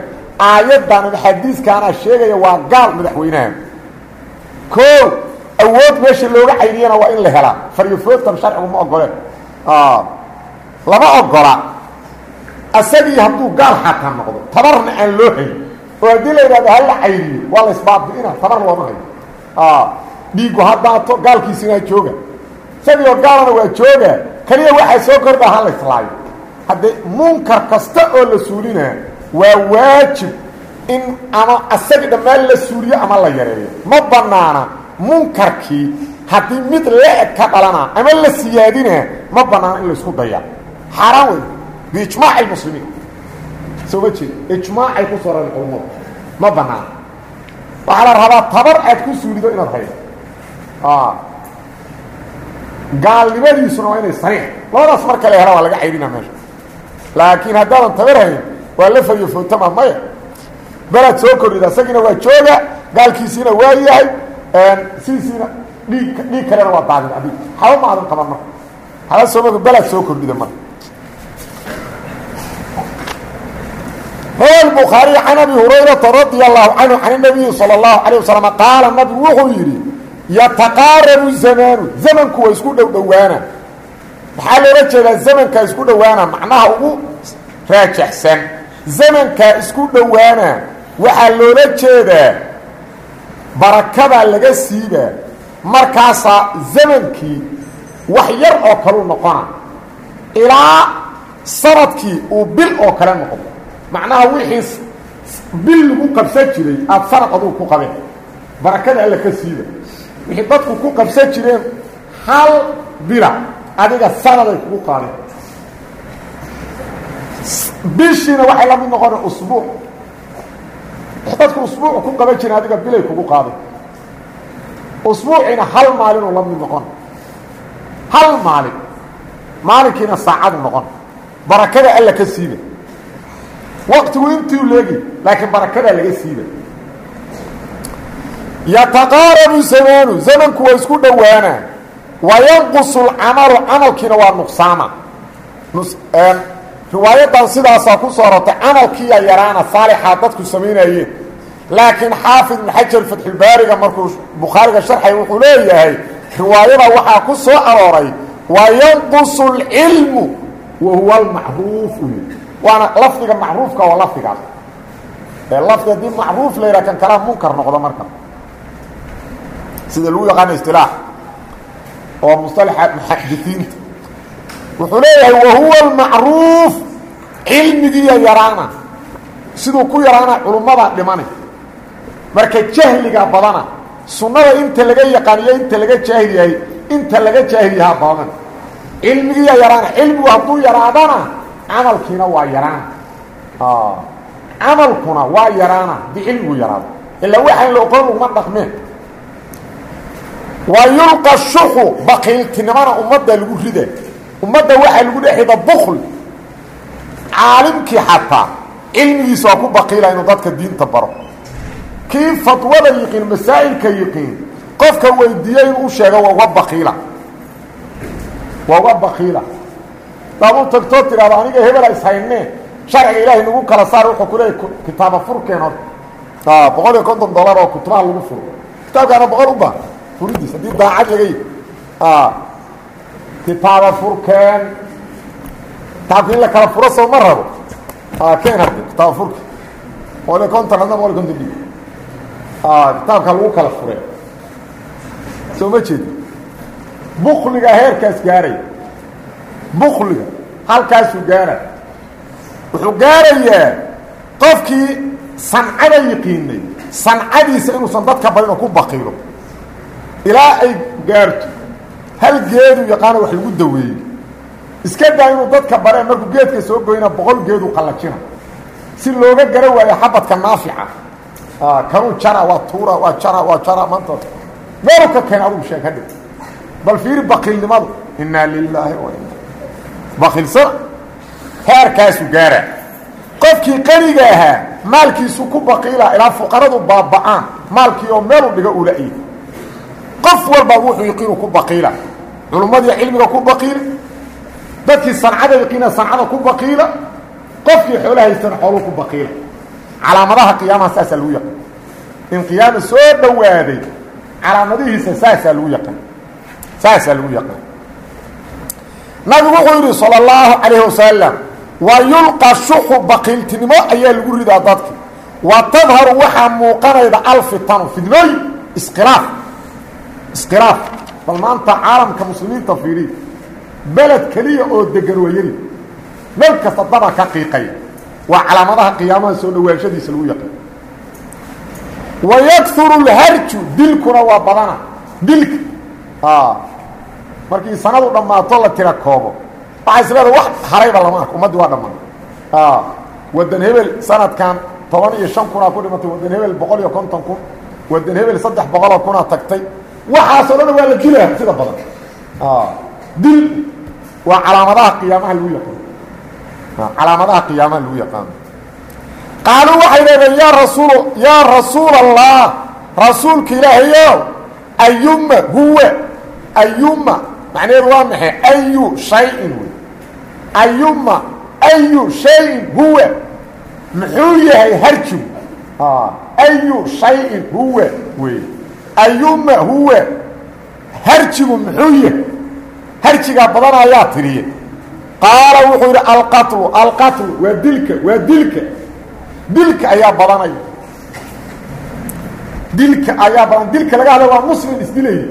aayaddan ama xadiiskaanaa sheegaya waa gaal madaxweynaha. Ko awood meesha looga cayniyana waa in la helaa faryofootan sharcigu ma ogole lama ogola asagii hadduu gaal xataa noqdo tabarna aan loo hayn oo haddii la yidhahdo hala cayriyo waa la isbaabi'ina tabar looma hayo. Dhiigu haddaato gaalkiisina jooga. Isagii oo gaalana waa jooga keliya waxaa soo kordha ha la islaayo haddee munkar kasta oo la suulinaa waa waajib in ama asagii dhammaan la suuliyo ama la yareeyo. Ma banaana munkarkii haddii mid le-eg ka dhalana ama la siyaadina ma banaana in la isku dayaa xaaraan wey biijmaac almuslimiin soo ma jeed ijmaacay ku soo rareen culumadu ma banaana waxaa la rabaa tabar aad ku suulido inaad haydo gaalnimadiisuna waa inay sariix labadaas marka la hela waa laga caybina meesha. Laakiin haddaadan tabarhayn waa la fariyo footama maya. Beled soo korrida isagiina waa jooga gaalkiisiina waa yahay sidiisiina dhiig dhiig kalena waa daadin adig haba ma adan qaban marka haba sooma beled soo kordhida marka rawa bukhaariy can abi hurayrata radia allahu canhu can nabiyi sala allahu alayh wasalam qaala nabigu wuxuu yidhi yataqaarabu zamaanu. Zamanku waa isku dhow dhowaana. Maxaa loola jeedaa zamankaa isku dhowaana? Macnaha ugu raajaxsan zamankaa isku dhowaana waxaa loola jeedaa barakadaa laga siibaa markaasaa zamankii wax yar oo kaleu noqona ilaa sannadkii uu bil oo kale noqdo. Macnaha wixii bil lagu qabsan jiray aada sanad adugu ku qabeen. Barakada alla ka siiba wixii dadku ku qabsan jireen hal bila adiga sanaday kugu qaadeen. Bishiina waxay la mid noqoneen usbuuc. Dadku usbuuc ku qaban jireen adiga bilay kugu qaadeen. Usbuuciina hal maalinuu la mid noqon. Hal maalin. Maalinkiina saacadu noqon. Barakada alla ka siiba waqtigu intuu leegi laakiin barakadaa laga siiba yataqaarabu zamaanu zamanku waa isku dhowaana wayanqusu lcamalu camalkiina waa nuqsaama. Riwaayadan sidaasaa ku soo rortay camalkiiya yaraana saalixaa dadku samaynayeen laakiin xaafid ibn xajar fatxulbaariga markuu bukhaariga sharxay wuxuu leeyahay riwaayada waxaa ku soo arooray wayanqusu lcilmu wa huwa almacruuf. Waana lafdiga macruufka waa lafdigaas. Ee lafdi haddii macruuf la yidhaha kan kalaa munkar noqdo marka sida lagu yaqaano istilaax oo musطalaxa muxadisiinta wuxuu leeyahay wahuwa almacruuf cilmigiiya yaraana. Siduu ku yaraana culummada dhimani marka jahliga badana sunnada inta laga yaqaaniyo inta laga jaahil inta laga jaahil yahaa badan. Cilmigiiya yaraana cilmigu hadduu yaraadana camalkiina waa yaraana. Camalkuna waa yaraana haddii cilmigu yaraado. Ilaa waxaan la oqon laguma dhaqmeen wa yulqa shuxu baqiiltinimana ummadda lagu rida ummadda waxaa lagu dhexida bukl caalimkii xataa cilmigiisa waa ku baqiila inuu dadka diinta baro. Kii fadwada yiqiin masaa'ilka yiqiin qofka weydiiye inuu sheego waa uga baqiila. Waa uga baqiila. Daad u tagtoo tidhahdo aniga hebela ishaynee sharciga ilaahay nagu kala saar wuxuu ku leeyahy kitaaba furkeen hor boqol iyo konton dollar oo kutubaha lagu furo. Kitaabkaana boqol u baa furidiis haddii daacad laga yi kitaaba furkeen kitaabka in la kala furo soo ma rabo keen hadde kitaaba boqol iyo konton hadna iyo konton dhig kitaabka lagu kala fure. Soo ma jeedi. Bukliga heerkaas gaaray bukliga halkaasuu gaara wuxuu gaarayaa qofkii sancada yiqiinay sancadiisa inuusan dadka barin oo ku baqiilo ilaa ay gaarto. Hal geedu yaqaana wax lagu daweeyey. Iska daa inuu dadka bareen markuu geedka soo goyna boqol geedu qallajina. Si looga gara waayo xabadka naafica. Kanuu jara waa tuura waa jara waa jara maanta. Meelu ka keen adugu sheeg hadhig bal fiiri baqiilnimadu inaa lilaahi wa ina bakiilsana heerkaasu gaara. Qofkii qaniga ahaa maalkiisu ku baqiila ilaa fuqaradu baaba'aan. Maalkii oo meelu dhigo ula-y qof walba wuxuu yaqiinu ku baqiila. Culummadii cilmiga ku baqiila dadkii sancada yaqiina sancada ku baqiila qofkii xoolo haystana xooluu ku baqiila. Calaamadaha qiyaamaha saasaa lagu yaqaan. In qiyaama soo dhowaaday calaamadihiisa saasaa lagu yaqaan. Saasaa lagu yaqaan. Nabigu wuxuu yidhi salى اllahu calayh wasalam wa yulqa shuxu baqiiltinimo ayaa lagu ridaa dadki wa tadharu waxaa muuqanayda alfitanu fidnooyin iskhilaaf iskhilaaf bal maanta caalamka muslimiinta fiiriy beled keliya oo degan waa yari meel kasta daba ka qiiqaya waa calaamadaha qiyaamaha soo dhawaanshadiisa lagu yaqaan. Wa yakuru lharju dilkuna waa badana. Dilka. Markii sanadu dhammaato la tira koobo. Waxaa isleeda wax harayba lama arko ummaddii waa dhammaan wadan hebel sanadkan toban iyo shan kunaa ku dhimatay wadan hebel boqol iyo konton kun wadan hebel saddex boqoloo kunaa tagtay waxaasoo dhan waa la dilaa sida badan. Dil waa calaamadaha qiyaamaha lagu yaqaan. Calaamadaha qiyaamaha lagu yaqaano qaaluu waxay leedeen yaa rasuul yaa rasuul allah rasuulka ilaahayow ayuma huwa ayuma macnaheedu waa maxay? Ayu shayin wey ayuma ayu shayin huwa. Muxuu yahay harjigu ayu shayin huwa wey ayuma huwa harjigu muxuu yahay harjigaa badan ayaa tiriye qaala wuxuu yidhi alqatlu alqatlu waa dilka waa dilka dilka ayaa badanaya dilka ayaa badan dilka laga hadlay waa muslim isdilayo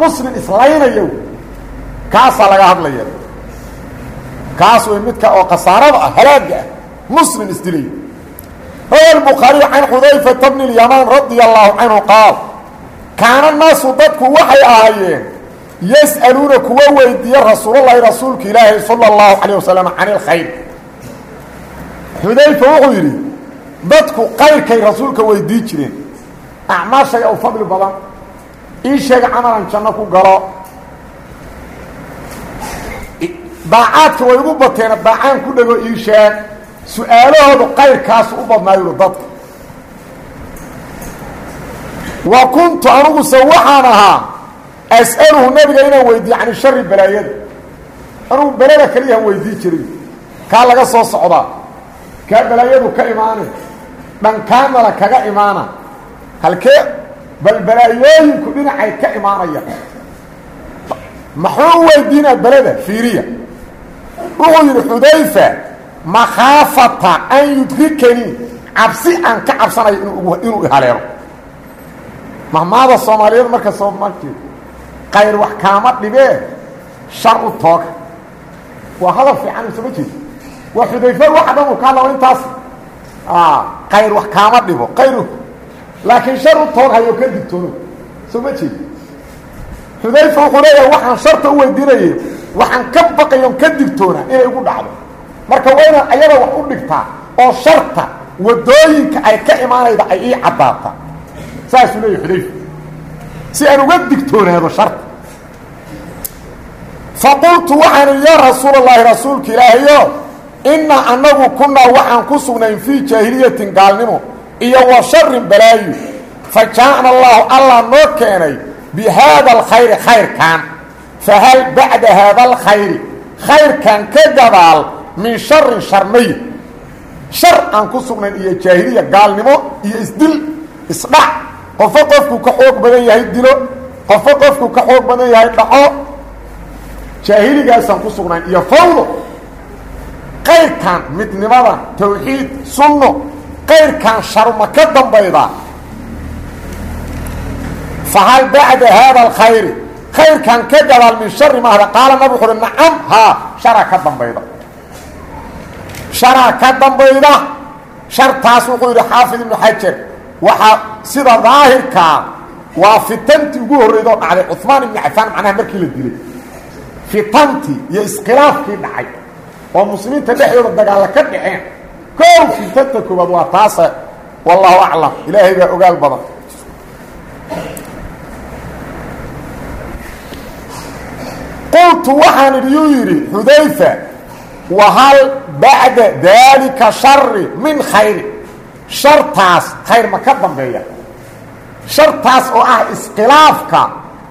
muslim islaynaya kaasaa laga hadlaya kaas way midka oo khasaarada halaaga muslim isdilayo rawa bukhaariy can xudayfata bni اlyamaan radia allahu canhu qaal kaana naasu dadku waxay ahaayeen yas'aluuna kuwa weydiiya rasuululahi rasuulka ilaahi sala allahu calayh wasalam can ilkhayr xudayfa wuxuu yidhi dadku kayrkay rasuulka weydii jireen acmaashay ow fadli badan ii sheega camalan janno ku galo daacaadka way ugu bateen daacaan ku dhego ii sheeg su'aalahoodu kayrkaasu u badnaayuu dadka wa kuntu aniguse waxaan ahaa as'aluhu nabiga inaan weydiiye can shari balaayada. Anugu belada keliyahan weydii jiray. Kaa laga soo socdaa. Kaa balaayadu ka imaana dhankaanala kaga imaana. Halkee bal balaayooyinku dhinacay ka imaanaya maxuu weydiinaa beleda fiiriya. Wuxuu yidhi xudayfa makhaafata an yudrikanii cabsi aan ka cabsanayo inuu ihaleelo mahmaada soomaaliyeed marka soo markeed qayr wax kaama dhibee shar u tooga waa hadal fiican isama jeed. Waa xudayfa waxa dhan uu ka hadlaba intaas. Qayr wax kaama dhibo qayr laakiin shar u toog hayo ka digtoono. Soo ma jeed. Xudayfa wuxuu leeyahay waxaan sharta u weydiinayay. Waxaan ka baqayon ka digtoona inay igu dhacdo. Marka waa inaan ayada wax u dhigtaa oo sharta waddooyinka ay ka imaanayda ay ii caddaata saasuu leeyahy xudayfa. Si aan uga digtoonaado sharta faqultu waxaan yaa rasuul اllahi rasuulka ilaahayo innaa annagu kunaa waxaan ku sugnayn fii jaahiliyatin gaalnimo iyo wa sharin balaayo fa jaa'na allahu allah noo keenay bi haada alkhayri khayrkan. Fahal bacda haada alkhayri khayrkan ka gadaal min sharin sharmay shar aan ku iyo jaahiliya gaalnimo iyo isdil isdhac qofo qofku ka xoog badan yahay dilo. Qofo qofku ka xoog badan yahay dhaco. Jaahiligaasaan ku sugnayn iyo fawdo. Qayrkan midnimada tawxiid sunno qayrkan sharma ka dambayda. Fahal bacda haada alkhayri khayrkan ka gadaal min shari mahda qaala nabi wuxu uhi nacam haa sharaa ka dambayda. Sharaa ka dambayda. Shartaas wuxuu yidhi xaafid ibnu xajar waxaa sida daahirkaa waa fitantii ugu horreydoo dhacday. Cumaan ibnu cafaan macnaha markii la dilay. Fitantii iyo iskhilaafkii dhacay. Oo muslimiinta dhexdooda dagaalla ka dhaceen. Kow fitanta koowaad waa taasa wallahu aclam. Ilaahay baa ogaal badan. Qultu waxaan idhi yuu yidhi xudayfa wahal bacda daalika shari min khayri shartaas khayr ma ka dambeeya. Shartaas oo ah iskhilaafka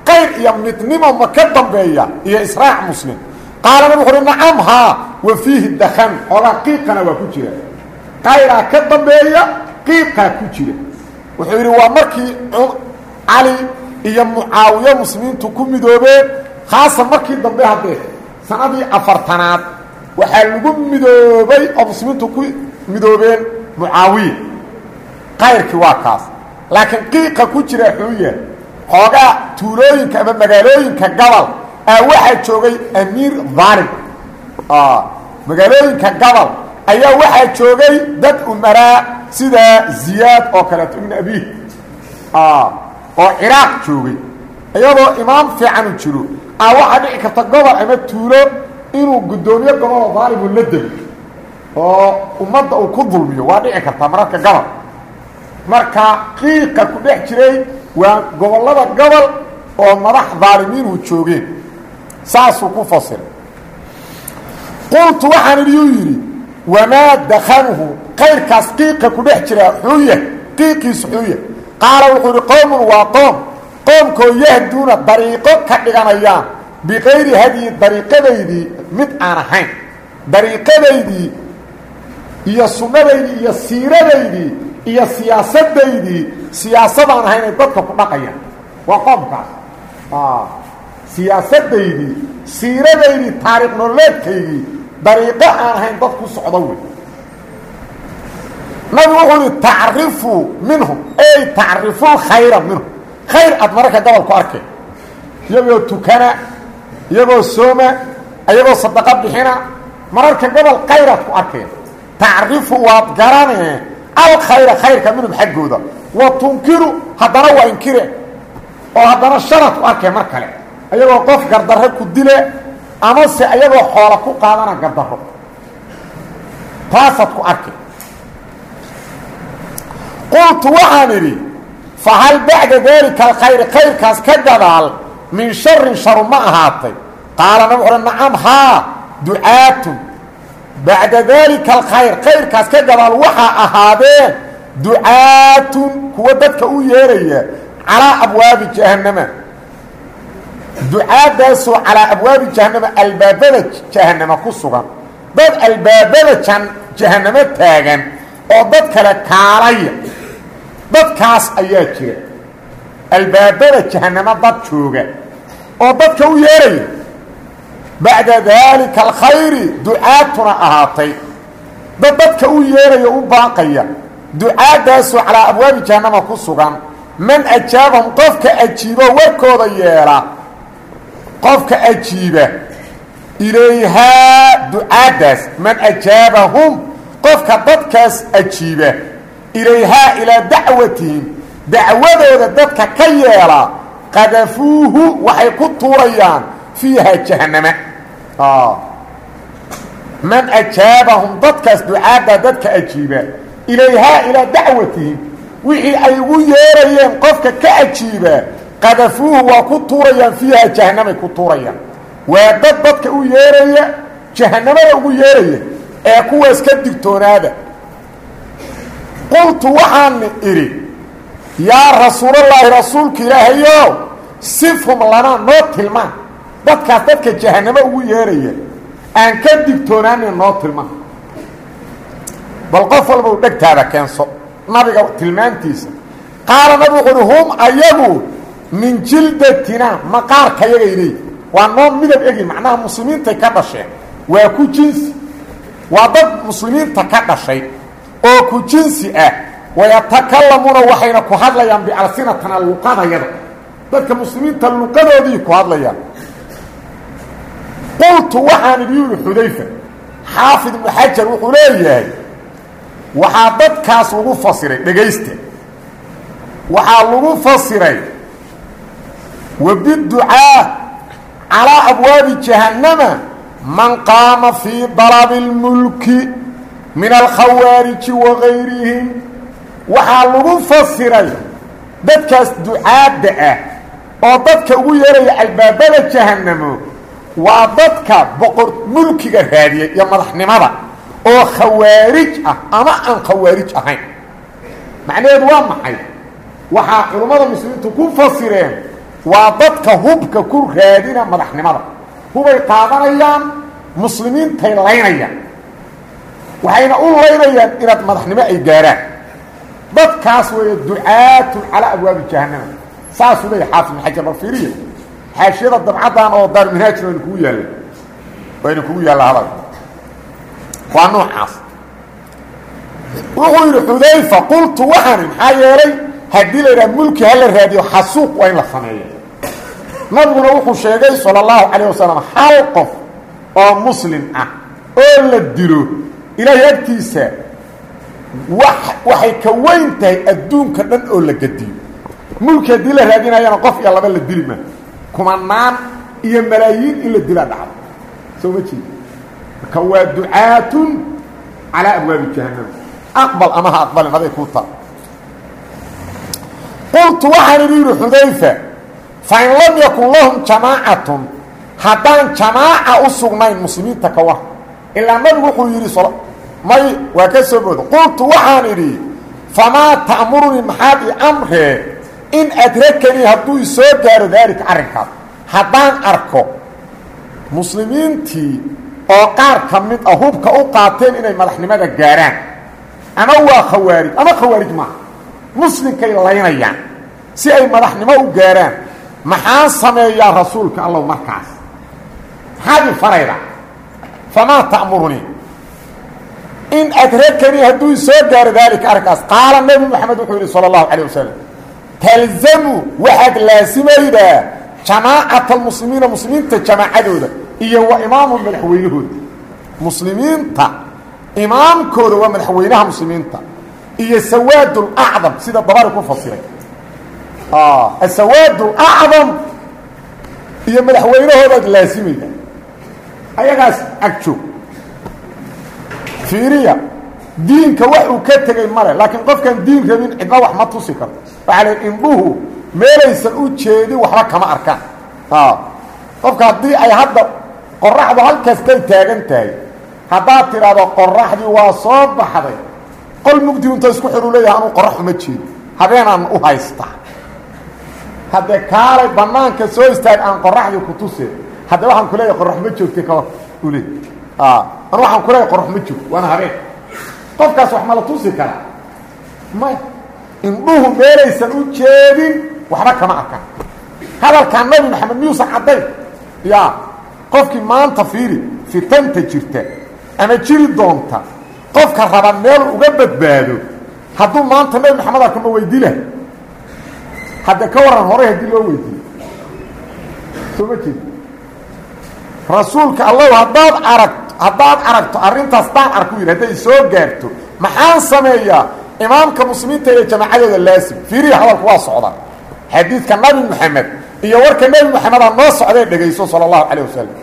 qayr iyo midnimo ma ka dambeeya iyo israac muslim. Qaala nabi wuxu uhi nacam haa wa fiihi dakan xoogaa qiiqana waa ku jira. Qayraa ka dambeeya qiiqaa ku jira. Wuxuu yidhi waa markii cali iyo mucaawiyo muslimiintu ku midoobeen khaasan markii dambe haddee sanadii afartanaad waxaa lagu midoobay oo muslimiintu ku midoobeen mucaawiya kayrkii waa kaas. Laakiin qiiqa ku jira xuuya xoogaa tuulooyinka ama magaalooyinka gobol aa waxaa joogay amiir dhaalim magaalooyinka gobol ayaa waxaa joogay dad umaraa sida ziyaad oo kaleeto ibn abi oo ciraaq joogay. Iyadoo imaam fiicanu jiro a waxaa dhici karta gobol ama tuulo inuu guddoomiye goboloo daalimu la dego oo ummadda uu ku dulmiyo. Waa dhici kartaa mararka gobol marka qiiqa ku dhex jiray waa gobollada gobol oo madax daalimiinhu joogeen saasuu ku fasiray qultu waxaan idiyuu yidhi wamaa dakanuhu kayrkaas qiiqa ku dhex jira xuuya qiiqiisu xuuya qaala wuxuu idhi qowmun waa qoom. Qoomkoo yahduuna dariiqo ka dhiganayaan. Bikayri hadyi dariiqadaydii mid aan ahayn. Dariiqadaydii iyo sunnadaydii iyo siiradaydii iyo siyaasadaydii siyaasadaan ahayn ay dadka ku dhaqayaan. Waa qoomkaas. Siyaasadaydii siiradaydii taariikh nololeedkaydii dariiqo aan ahayn dad ku socdo wey nabigu wuxuu ihi tacrifuu minhum. Ey tacrifuu khayra minhum. Khayr aad mararka gobol ku arkeen. Iyagoo tukana iyagoo sooma iyagoo sadaqo bixina mararka gobol khayraad ku arkeen. Tacrifu waad garanee alkhayra khayrka minhum xaggooda. Wa tunkiru haddana waa inkire. Oo haddana sharaad ku arkeen mar kale. Ayagoo qof gardarro ku dile amase ayagoo xoola ku qaadana gardarro. Taasaad ku arkeen qultu waxaan idhi fa hal bacda daalika alkhayri khayrkaas ka gadaal min sharin sharu ma ahaatay. Qaala nabig uhi nacam haa ducaatun bacda daalika alkhayr khayrkaas ka gadaal waxaa ahaadeen ducaatun kuwa dadka u yeeraya calaa abwaabi jahannama ducaadaasoo calaa abwaabi jahannama albaabada jahannama ku sugan dad albaabada jahannamo taagan oo dad kale kaalaya dadkaas ayaa jira albaabada jahannamo dad jooga oo dadka u yeeraya bacda daalika alkhayri ducaatuna ahaatay. Dad dadka u yeeraya u baaqaya ducaadaasoo calaa abwaabi jahannama ku sugan. Man ajaabahum qofka ajiibo warkooda yeela qofka ajiiba ilayhaa ducaaddaas man ajaabahum qofka dadkaas ajiiba ilayhaa ilaa dacwatihim dacwadooda dadka ka yeela qadafuuhu waxay ku tuurayaan fiiha jahannama man ajaabahum dadkaas ducaadda dadka ajiiba ilayhaa ilaa dacwatihim wixii ay ugu yeerayeen qofka ka ajiiba qadafuuhu waa ku tuurayaan fiiha jahannamay ku tuurayaan waa dad dadka u yeeraya jahannamada ugu yeeraya ee kuwaas ka digtoonaada qultu waxaan idhi yaa rasuulallaahi rasuulka ilaahayo sifhum lanaa noo tilmaan dadkaas dadka jahannamo ugu yeeraya aan ka digtoonaanin noo tilmaan bal qof walba u dhegtaada keenso. Nabiga tilmaantiisa. Qaala nabi wuxu uhi hum ayagu min jildatina. Maqaarkayagay leey waa noo midab egi macnaha muslimiintay ka dhasheen. Waa ku jinsi. Waa dad muslimiinta ka dhashay oo ku jinsi ah. Wayatakallamuuna waxayna ku hadlayaan bialsinatana luqadayada dadka muslimiinta luqadoodii ku hadlayaan qultu waxaan idhi yuli xudayfa xaafid ibnu xajar wuxuu leeyahay waxaa dadkaas lagu fasiray dhegaysta waxaa lagu fasiray wabiducaa calaa abwaabi jahannama man qaama fii dalabi اlmulki min alkhawaariji wagayrihim waxaa lagu fasiray dadkaas ducaadda ah oo dadka ugu yeeraya albaabada jahannamo waa dadka boqor mulkiga raadiya iyo madaxnimada oo khawaarij ah ama aan khawaarij ahayn. Macnaheedu waa maxay? Waxaa culummada muslimiintu ku fasireen waa dadka hubka ku raadina madaxnimada. Hubay qaadanayaan muslimiintay laynayaan. Waxayna u laynayaan inaad madaxnimo ay gaaraan. Dadkaas weeye ducaatun calaa abwaabi jahannama. Saasuu leeya xaafid xajar balfiriya xaashiyada dabcaddan oo daaruminhaajna waynu kugu yaalla wayna kugu yaalla hadal. Waa noocaas. Wuxuu yidhi xudayfa qultu waxaani maxaa yeelay la mulki ha la raadiyo xasuuq waa la sameeyo. Nabiguna wuxuu sheegay sala allahu calayh wasalam oo muslim ah oo la dilo ilaahay agtiisa wa waxay ka weyn adduunka dhan oo la gediyo mulki haddii la raadinayana qof iyo laba la dili kumanaan iyo malaayiin in la dilaa dhacdo. Soo ma jeedi marka waa ducaatun calaa abwaabi jahannam. Aqbal ama ha aqbalin aday kuu taa qultu waxaan idhi yidhi xudayfa fain lam yakun lahum jamaacatun haddaan jamaaca u sugnayn muslimiinta ka ilaa nabigu wuxuu yidhi may waa ka soo booda qultu waxaan idhi famaa ta'murunii maxaad i amree in adrakanii hadduu isoo gaaro daalika arrinkaas. Haddaan arko muslimiintii oo qaar ka mid ah hubka u qaateen inay madaxnimada gaaraan ama waa khawaarij ama khawaarij maaha muslimkay laynayaan si ay madaxnimo u gaaraan maxaan sameeyaa rasuulka allow markaas? Maxaad i farayda? Famaa ta'murunii? In adrakanii hadduu isoo gaaro daalika arrinkaas. Qaala nebi moxamed wuxuu yidhi sala allahu wasalam talzamu waxaad laasimaydaa jamaacata almuslimiina muslimiinta jamaacadooda iyo wa imaamhum madaxweynahooda. Muslimiinta imaamkooda waa madaxweynaha muslimiinta. Iyo sawaad lacdam sida dabari ku fasiray. Asawaad lacdam iyo madaxweynahoodaad laasimayda. Ayagaas agjoog fiiriya diinka wax uu ka tegey male laakiin qofkaan diin rabin cidna wax ma tusi karto waxaa la indhuhu meelaysan u jeedin waxba kama arkaan. Qofka haddii ay hadda qoraxdu halkastay taagan tahay haddaad tidhaahdo qoraxdii waa soo baxday qol mugdi unta isku xidhu leeyahay anuu qorax uma jeedo habeenaan u haystaa haddee kaalay bannaanka soo istaag aan qoraxdii ku tuseen hadde waxaan ku leeyahay qorax ma joogtay ka war u leey anu waxaan ku leeyahay qorax ma joogto waana habeen. Qofkaas wax ma la tusi karaa maya indhuhu meelaysan u jeedin waxba kama arkaan. Hadalkaa nabi maxamed miyuusan caddayn ya qofkii maanta fiiri fitanta jirta ama jiri doonta qofka raba meel uga badbaado hadduu maanta nabi maxamed arko ma weydi lah hadde ka waran horay haddii loo weydiiyo soo ma rasuulka allahu haddaad aragto haddaad aragto arrintaas daan arku yidhi hadday soo gaarto maxaan sameeyaa imaamka muslimiinta iyo jamaacadooda laasim fiiriya hadalku waa socda. Xadiidka nabi moxamed iyo warka nebi moxamedaa noo socday dhegayso sala allahu calayh wasalam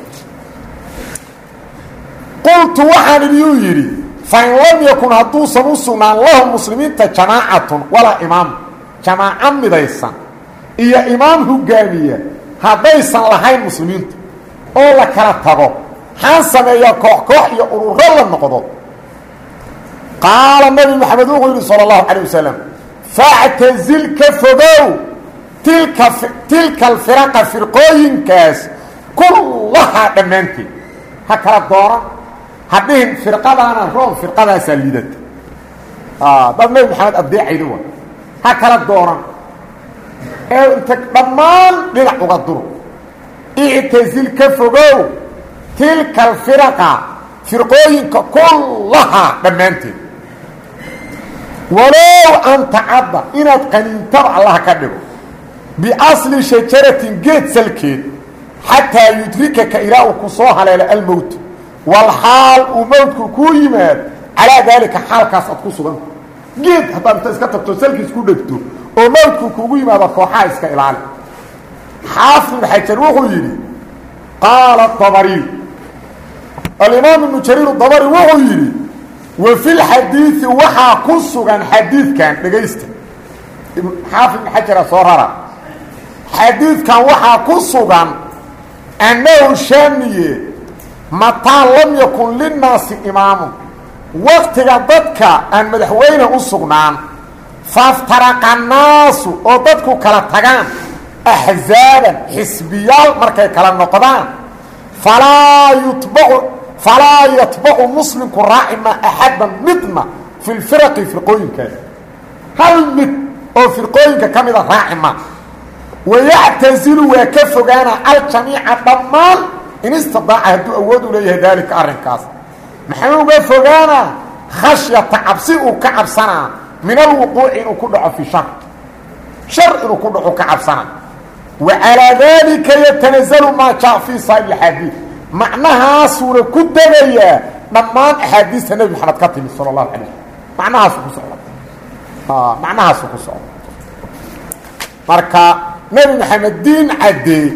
qultu waxaan idiyuu yidhi fain lam yakun hadduusan u sugnaan lahum muslimiinta jamaacatun walaa imaam jamaaco midaysan iyo imaam hogaamiya haddaysan lahayn muslimiintu oo la kala tago maxaan sameeyaa koox koox iyo ururo la noqdo qaala nabi maxamed wuxuu yidhi salى اllahu calيه wasalam factazil ka fogow tilka tilka alfiraqa firqooyinkaas kullahaa dhammaanteed ha kala dooran hadhihin firqadaana room firqadaasaa liidata dad nabi maxamed abdeecayda wa ha kala dooran ee inta dhammaan dhinac uga duro ictazil ka fogow tilka alfiraqa firqooyinka kullahaa dhammaanteed walow an tacadda inaad qaniintaba allaha ka dhigo. Biasli shajaratin geed salkeed xataa yudrikaka ilaa uu ku soo haleelo almowt walxaal uu mowtku kuu yimaad calaa daalika xaalkaas aad ku suganta geed haddaad inta iska tagto salkiis ku dhegto oo mowtku kuugu yimaado kooxaa iska ilaali. Xaafid xajar wuxuu yidhi qaala dabariy alimaam ibnu jariir dabari wuxuu yidhi wa fi lxadiidi waxaa ku sugan xadiidkan dhegaysta xaafid ibn xajara soo rara. Xadiidkan waxaa ku sugan annahu shaamiye mataa lam yakun linnaasi imaamun. Waktiga dadka aan madaxweyne u sugnaan faaftaraqa annaasu oo dadku kala tagaan axzaaban xisbiyaal markay kala noqdaan falaa yutbacu falaa yatbacu muslimku raaci ma axaddan midna fi lfiraqi firqooyinkaas hal mid oo firqooyinka ka mida raaci ma wayactazilu waa ka fogaana aljamiica dhammaan in hadduu awood u leeyahay daalika arrinkaas maxaa uga fogaana khashyata cabsi uu ka cabsanaa min alwuquuci inuu ku dhaco fi shar shar inuu ku dhaco ka cabsanaa wa calaa daalika yatanazalu maa jaa fii saa'ir axaadiid macnahaasuuna ku degayaa dhammaan axaadiista nebi maxamed ka timid sala allahu alay macnahaasu ku socda macnahaasu ku socda marka nebi maxamed diin caddeey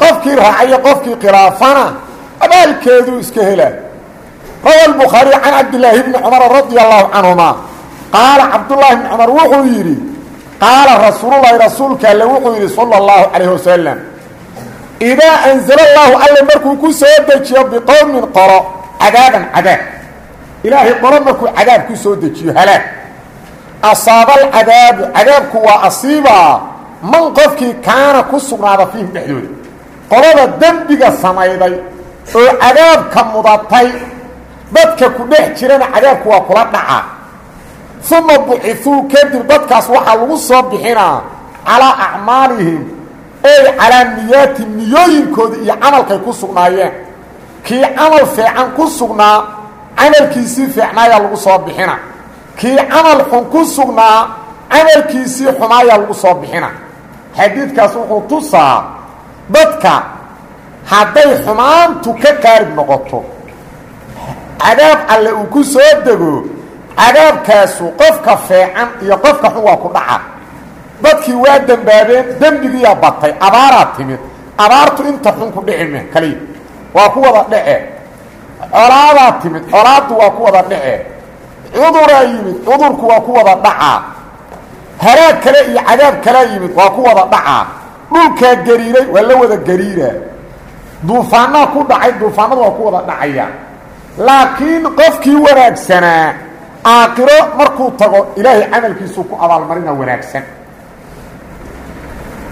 qofkii raacayo qofkii khilaafana abaalkeeduu iska helaa rawa الbukhaariي can cabdillaahi bni cumar radia allahu canهuma qaala cabdullaahi bni cumar wuxuu yidhi qaala rasuululahi rasuulka alle wuxuu yidhi salى اllahu calayh wasalam idaa anzala allahu alle markuu ku soo dejiyo biqowmin qolo cadaaban cadaab ilaahay qolo markuu cadaab ku soo dejiyo halaag asaaba alcadaabu cadaabku waa asiibaa man qofkii kaana ku sugnaada fiihim dhexdooda qolada dembiga samayday oo cadaabka mudatay dadka ku dhex jirana cadaabku waa kula dhacaa uma bucifuu kadib dadkaas waxaa lagu soo bixinaa calaa acmaalihim ey calaa niyaati niyooyinkooda iyo camalkay ku sugnaayeen. Kii camal fiican ku sugnaa camalkiisii fiicnaayaa lagu soo bixina. Kii camal xun ku sugnaa camalkiisii xumaayaa lagu soo bixina. Xadiidkaas wuxuu tusaa dadka hadday xumaantu ka qaarib noqoto cadaab alle uu ku soo dego cadaabkaasu qofka feecan iyo qofka xun waa ku dhaca dadkii waa dembaabeen dembigiiyaa batay abaaraa timid. Abaartu inta xun ku dhici me kaliya. Waa ku wada dhece. Colaadaa timid colaaddu waa ku wada dhece. Cuduraa yimid cudurku waa ku wada dhacaa. Haraag kale iyo cadaab kalaa yimid waa ku wada dhacaa. Dhulkaa gariiray waa la wada gariiraa. Duufaanaa ku dhacay duufaanadu waa ku wada dhacaya. Laakiin qofkii wanaagsanaa aakiro markuu tago ilaahay camalkiisuu ku abaalmarina wanaagsan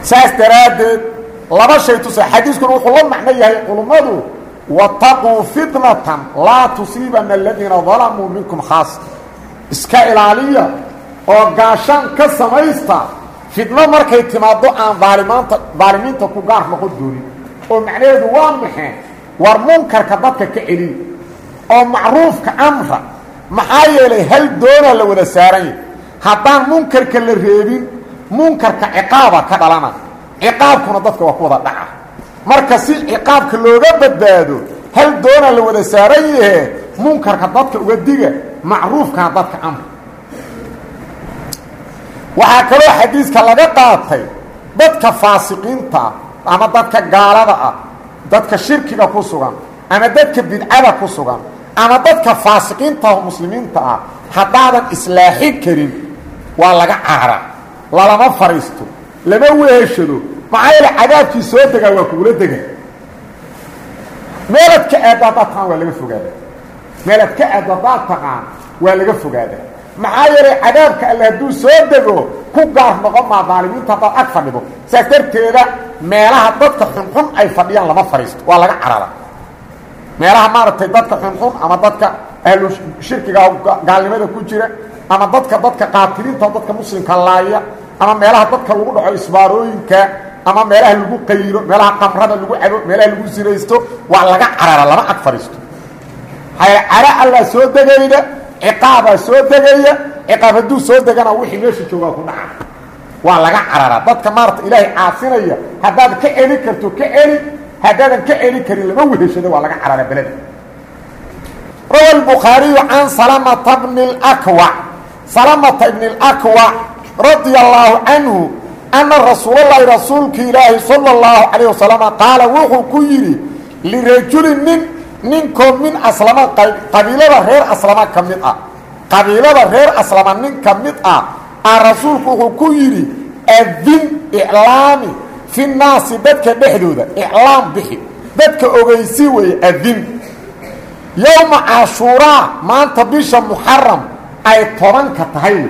saas daraaddeed laba shay tusa xadiiskuna wuxuu la macno yahay culummadu wataquu fitnatan laa tusiibana aladiina dalamuu minkum khaasa iska ilaaliya oo gaashaan ka samaysta fitno markay timaaddo aan daalimaanta daalimiinta ku gaar noqon doonin oo macnaheedu waa maxee war munkarka dadka ka celiya oo macruufka amra maxaa yeelay hal doonaa la wada saaran yahy haddaan munkarka la reebin munkarka ciqaaba ka dhalana. Ciqaabkuna dadka waa ku wada dhaca. Marka si ciqaabka looga badbaado hal doonaa la wada saaran yahe munkarka dadka uga diga macruufkana dadka amra waxaa kaloo xadiiska laga qaatay dadka faasiqiinta ah ama dadka gaalada ah dadka shirkiga ku sugan ama dadka bidcada ku sugan ama dadka faasiqiinta oo muslimiinta ah haddaadan islaaxin karin waa laga caara lalama fadhiisto lama weeshado maxaa yeele cadaabkii soo degaa waa kugula dega meelad ka aaddo haddaad taqaan waa laga fogaada meelad ka aaddo haddaad taqaan waa laga fogaada maxaa yeelay cadaabka alle hadduu soo dego ku gaar noqon maa daalimiinta haddaad ag fadhido. Saas darteeda meelaha dadka xunxun ay fadhiyaan lama fadhiisto waa laga carara. Meelaha maaragtay dadka xunxun ama dadka ahlu shirkiga gaalnimada ku jira ama dadka dadka qaatilinta dadka muslimka laaya ama meelaha dadka lagu dhaco isbaarooyinka ama meelaha lagu qaylo meelaha qamrada lagu cabo meelaha lagu sinaysto waa laga carara lama ag fadhiisto caro allaa soo degayda ciqaabaa soo degaya ciqaab hadduu soo degana wixii meesha joogaa ku dhaca. Waa laga carara dadka maarata ilaahay caasinaya haddaad ka celi karto ka celi haddaadan ka celi karin lama weheshada waa laga carara beleda rawa albukhaariyu can salamata bni اlakwac salamata ibn اlakwac radia الله canhu anna rasuulalahi rasuulka ilaahi sala اllahu calayh wasalama qaala wuxuu ku yidhi lirajulin nin ninkoo min aslama qabiilada reer aslama ka mid ah. Qabiilada reer aslama nin ka mid ah. Aa rasuulku wuxuu ku yidhi adin iclaami fi naasi dadka dhexdooda iclaam bixi dadka ogeysi weeye adin. Yowma cashuuraa maanta bisha muxaram ay tobanka tahay wey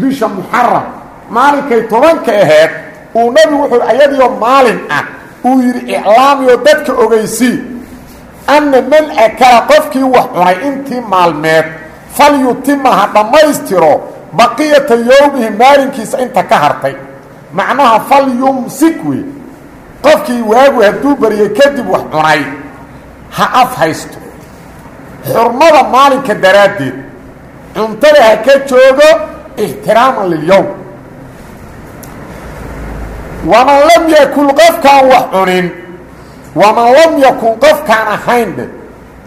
bisha muxaram maalinkay tobanka aheed uu nebigu wuxuu ayadiioo maalin ah uu yidhi iclaamiyoo dadka ogeysii anna man akala qofkii wax cunay intii maalmeed fal yutima ha dhammaystiro baqiyata yowmihi maalinkiisa inta ka hartay. Macnaha fal yumsik qofkii waagu hadduu bariyey kadib wax cunay ha af haysto xurmada maalinka daraaddeed cuntada ha ka joogo ixtiraaman lilyowm waman lam yakun qofkaan wax cunin waman lam yakun qofkaan ahayn dhe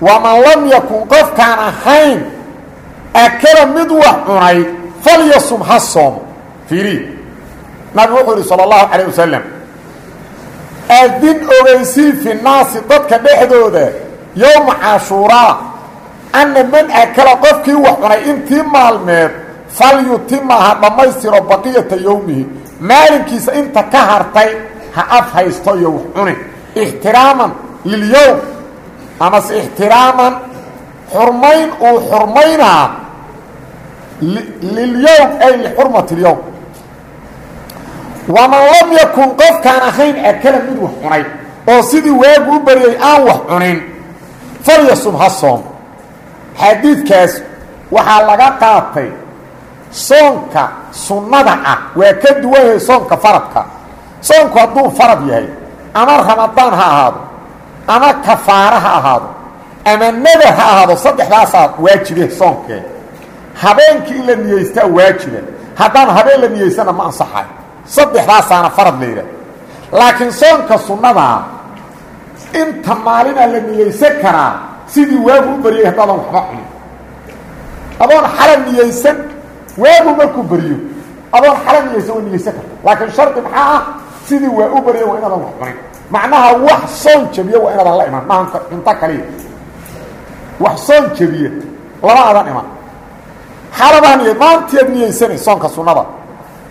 waman lam yakun qofkaan ahayn akala mid wax cunay falyasum ha soomo fiiri nabigu wuxuu yidhi salى اllahu calayه wasalam aadin ogeysii fi naasi dadka dhexdooda yowma cashuuraa anna man akala qofkii wax cunay intii maalmeed falyutima ha dhammaystiro baqiyata yowmihi maalinkiisa inta ka hartay ha af haysto iyo wax cuni ixtiraaman lilyowm amase ixtiraaman xurmayn uu xurmaynaa lilyowm ay lixurmati اlyowm waman lam yakun qofkaan ahayn akala mid wax cunay oo sidii waagu u baryay aan wax cunin falyasum ha soom xadiidkaas waxaa laga qaatay soonka sunnada ah. Waa ka duwan yahay soonka faradka. Soonku hadduu farad yahay ama ramadaan ha ahaado ama kafaara ha ahaado ama nadar ha ahaado saddexdaasaa waajibe soonkee habeenkii in la niyeystaa waajiba haddaan habeen la niyeysana ma ansaxayo saddexdaasaana farad la yidhaah laakiin soonka sunnadaa inta maalinaa la niyeysan karaa sidii waagu u baryay haddaadan waxba cunin. Adoon xala niyeysan waagu markuu baryo adoon xala niyeysan way niyeysan karta laakiin shardi maxaa ah? Sidii waa u barya waa inaadan wax cunin. Macnaha wax soon jabiya waa inaadan la iman maaha cunto kaliya wax soon jabiya lama aadan iman xaladaa niye maantiad niyeysanay soonka sunnada.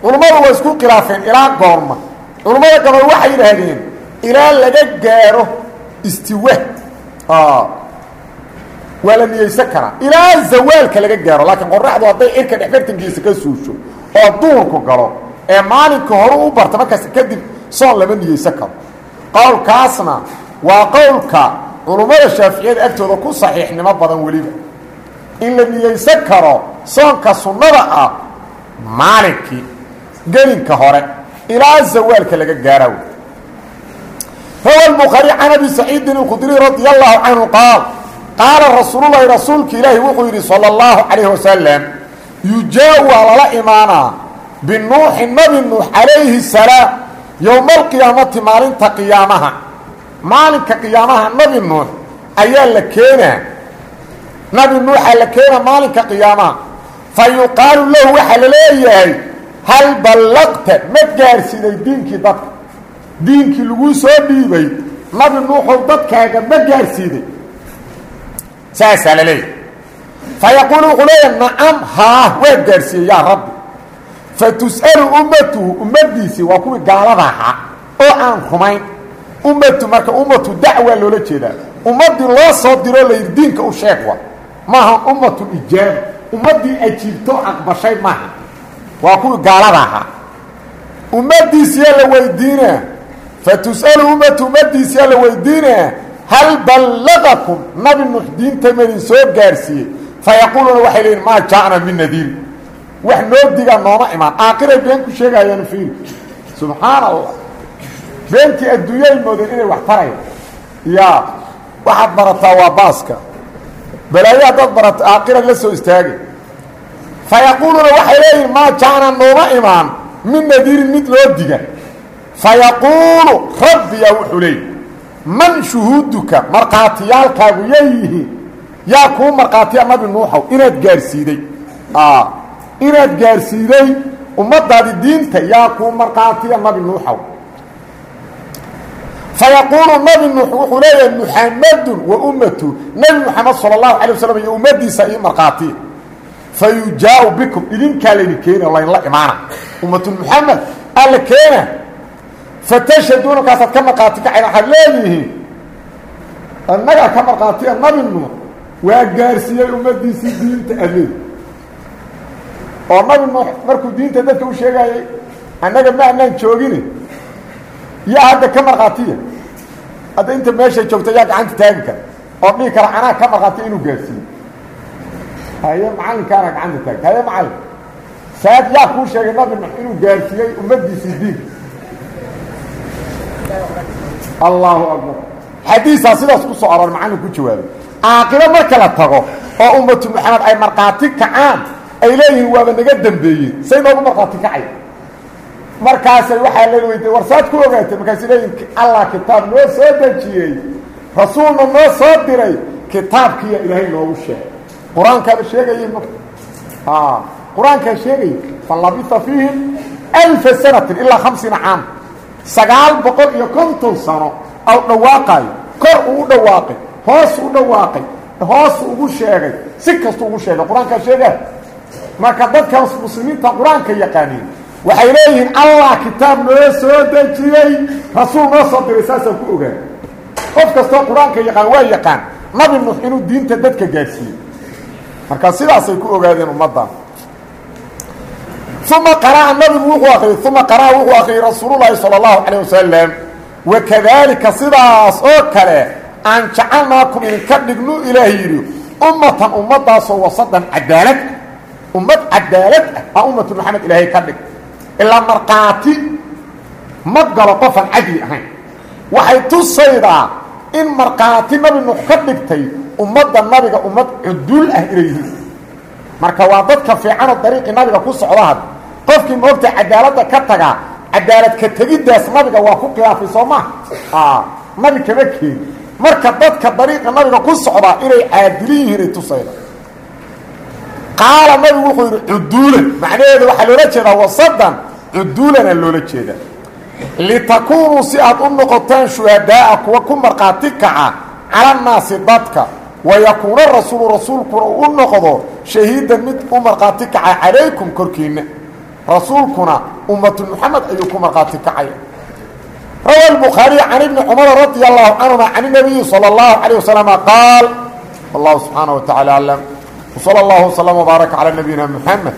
Culummadu waa isku khilaafeen ilaa goorma. Culummada gabal waxay yidhaahdeen ilaa laga gaaro istiwa waa la niyeysan karaa? Ilaa zawaalka laga gaaro laakiin qoraxdu hadday cirka dhexbartankiisa ka suusho oo duurku galo ee maalinka horu u barta markaas kadib soon lama niyeysan karo. Qowlkaasna waa qowlka culummada shaaficiyada agtooda ku saxiixnimo badan weliba. In la niyeysan karo soonka sunnada ah maalinkii gelinka hore ilaa zawaalka laga gaara rawa buhaari can abi saciidin اkudri radi allahu canhu qaal qaala rasuululahi rasuulka ilaahi wuxuu yidhi sala allahu calayhi wasalam yujaa-u waa lala imaanaa binuuxi nabi nuux calayhi salaam yowmaalqiyaamati maalinta qiyaamaha. Maalinka qiyaamaha nabi nuux ayaa la keenaa. Nabi nuuxaa la keenaa maalinka qiyaamaha. Fa yuqaalu lahu waxaa la leeyahay hal ballaqta ma gaarsiiday diinkii dadka. Diinkii laguu soo dhiibay. Nabi nuuxow dadkaaga ma gaarsiiday saasaa la leeyahay. Fa yaquulu wuxuu leeyahay nacam haa waa gaarsiiyey yaa rabbi. Fa tus'alu ummatuhu ummaddiisii waa kuwii gaalada ahaa oo aan rumayn. Ummatu marka ummatu dacwaa loola jeedaa. Ummaddii loo soo diroo layidhi diinka u sheeg wa. Maaha ummatu ijaaba ummaddii ajiibto aqbashay maaha. Waa kuwii gaalada ahaa. Ummaddiisiyaa la weydiinaa. Fa tus'alu ummatu ummaddiisiyaa la weydiinaa hal ballaqakum nabi nuux diinta madin soo gaarsiiyey fa yaquuluuna waxay leeyiin maa jaa'na min nadiir wax noo digaa nooma imaan aakiray been ku sheegaayaan fiiri subxaana allah beentii adduunyay moodeen inay wax taraya yaa waxaad barataa waa baaska balaayo haddaad barato aakira la soo istaagay fa yaquuluuna waxay leeyihiin maa jaana nooma imaan min nadiirin mid loo diga fa yaquulu rabbiyaa wuxuu leeyihi man shuhuuduka markhaatiyaalkaagu yay yihiin yaa kuu markhaatiya nabi nuuxow inaad gaarsiiday. Inaad gaarsiiday ummaddaadi diinta yaa kuu markhaatiya nabi nuuxow. Fayaquulu nabi nuux wuxuu leeyahay muxamadun wa ummatu. Nebi moxamed sala allahu calay wasalam iyo ummaddiisa io markhaatiya fa yujaau bikum idinkaa laydi keena laynla imaana. Ummatu muxamed alla keena fatashhaduuna kaasaad ka markhaati kacayna waxaad leedihiin annagaa ka markhaatiya nabi nuux waa gaarsiiyey ummaddiisii diinta adeeg oo nabi nuux markuu diinta dadka u sheegaayay annaga ma anaan joogine yaa hadda ka markhaatiya hadda inta meeshay joogta yaa gacanta taagi kara oo dhihi kara anaa ka markhaatiya inuu gaarsiiyo haye macallinkaana gacanta taagta haye macallin saad yaa kuu sheegay nabi nuux inuu gaarsiiyey ummaddiisii diinka allahu akbar. Xadiisaa sidaas ku soo aroor macallin ku jawaabay. Aakhiro marka la tago oo ummatu maxamed ay markhaati kacaan ay leeyihiin waaba naga dambeeyeen say noogu markhaati kacay. Markaasay waxaa la weydiye war saad ku ogaatay markaasay leeyihiin allah kitaab noo soo dejiyey rasuulna noo soo diray kitaabkiiya ilaahay noogu sheegay. Qur'aankaaba sheegayey m qur'aankaa sheegaya falabisa fiihim alfa sanatin sagaal boqol iyo konton sano aw dhawaaqaayo kor uu dhawaaqay hoos u dhawaaqay hoosu ugu sheegay si kastu ugu sheegay qur'aankaa sheegaa marka dadkaas muslimiinta qur'aanka yaqaaniin waxay leeyihiin allah kitaab noo soo dejiyey. Rasuul noo soo diray saasaan ku ogaan qof kastoo qur'aanka yaqaan waa yaqaan nabi nuux inuu diinta dadka gaadhsiiyey. Marka sidaasay ku ogaadeen ummaddan uma qara'a nabigu wuxuu akriyey uma qara'a wuxuu akriyey rasuululahi sala allahu calayh wasalam wakadaalika sidaas oo kale aan jacalnaakum idinka dhignu ilaah yidhi ummatan ummadaasoo wasadan cadaalad ah ummad cadaalad ah aa ummatu maxamed ilaahay ka dhig ilaa markhaati ma galo qofaan cadli ahayn waxay tusaydaa in markhaati nabi nuux ka dhigtay ummadda nabiga ummad cuduul ah inay yihiin marka waa dadka fiicanoo dariiqii nabiga ku socda had. Qofkii moogta cadaaladda ka tagaa cadaalad ka tegiddaas nabiga waa ku khilaafay soo maha nabi kama marka dadka dariiqa nabiga ku socdaa inay caadilin yihiin ay tusayda. Qaala nabigu wuxuu yidhi cuduulan macnaheedu waxaa loola jeedaa wasadan. Cuduulana loola jeeda litakuunuu si aad u noqotaan shuhadaa'a kuwa ku markhaati kaca calannaasi dadka wayakuuna rasuulu rasuulkuna u noqdo shahiidan mid u markhaati kacay calaykum korkiinna rasuulkuna ummatu muxamed ayuu ku markhaati kacaya rawa albukhaariy can ibni cumara radia allahu canhuma can inabiyi sala allahu calayh wasalama qaal wallahu subxaana wa tacala aclam wsala allahu wslama wbaaraka calaa nabiyina muxamed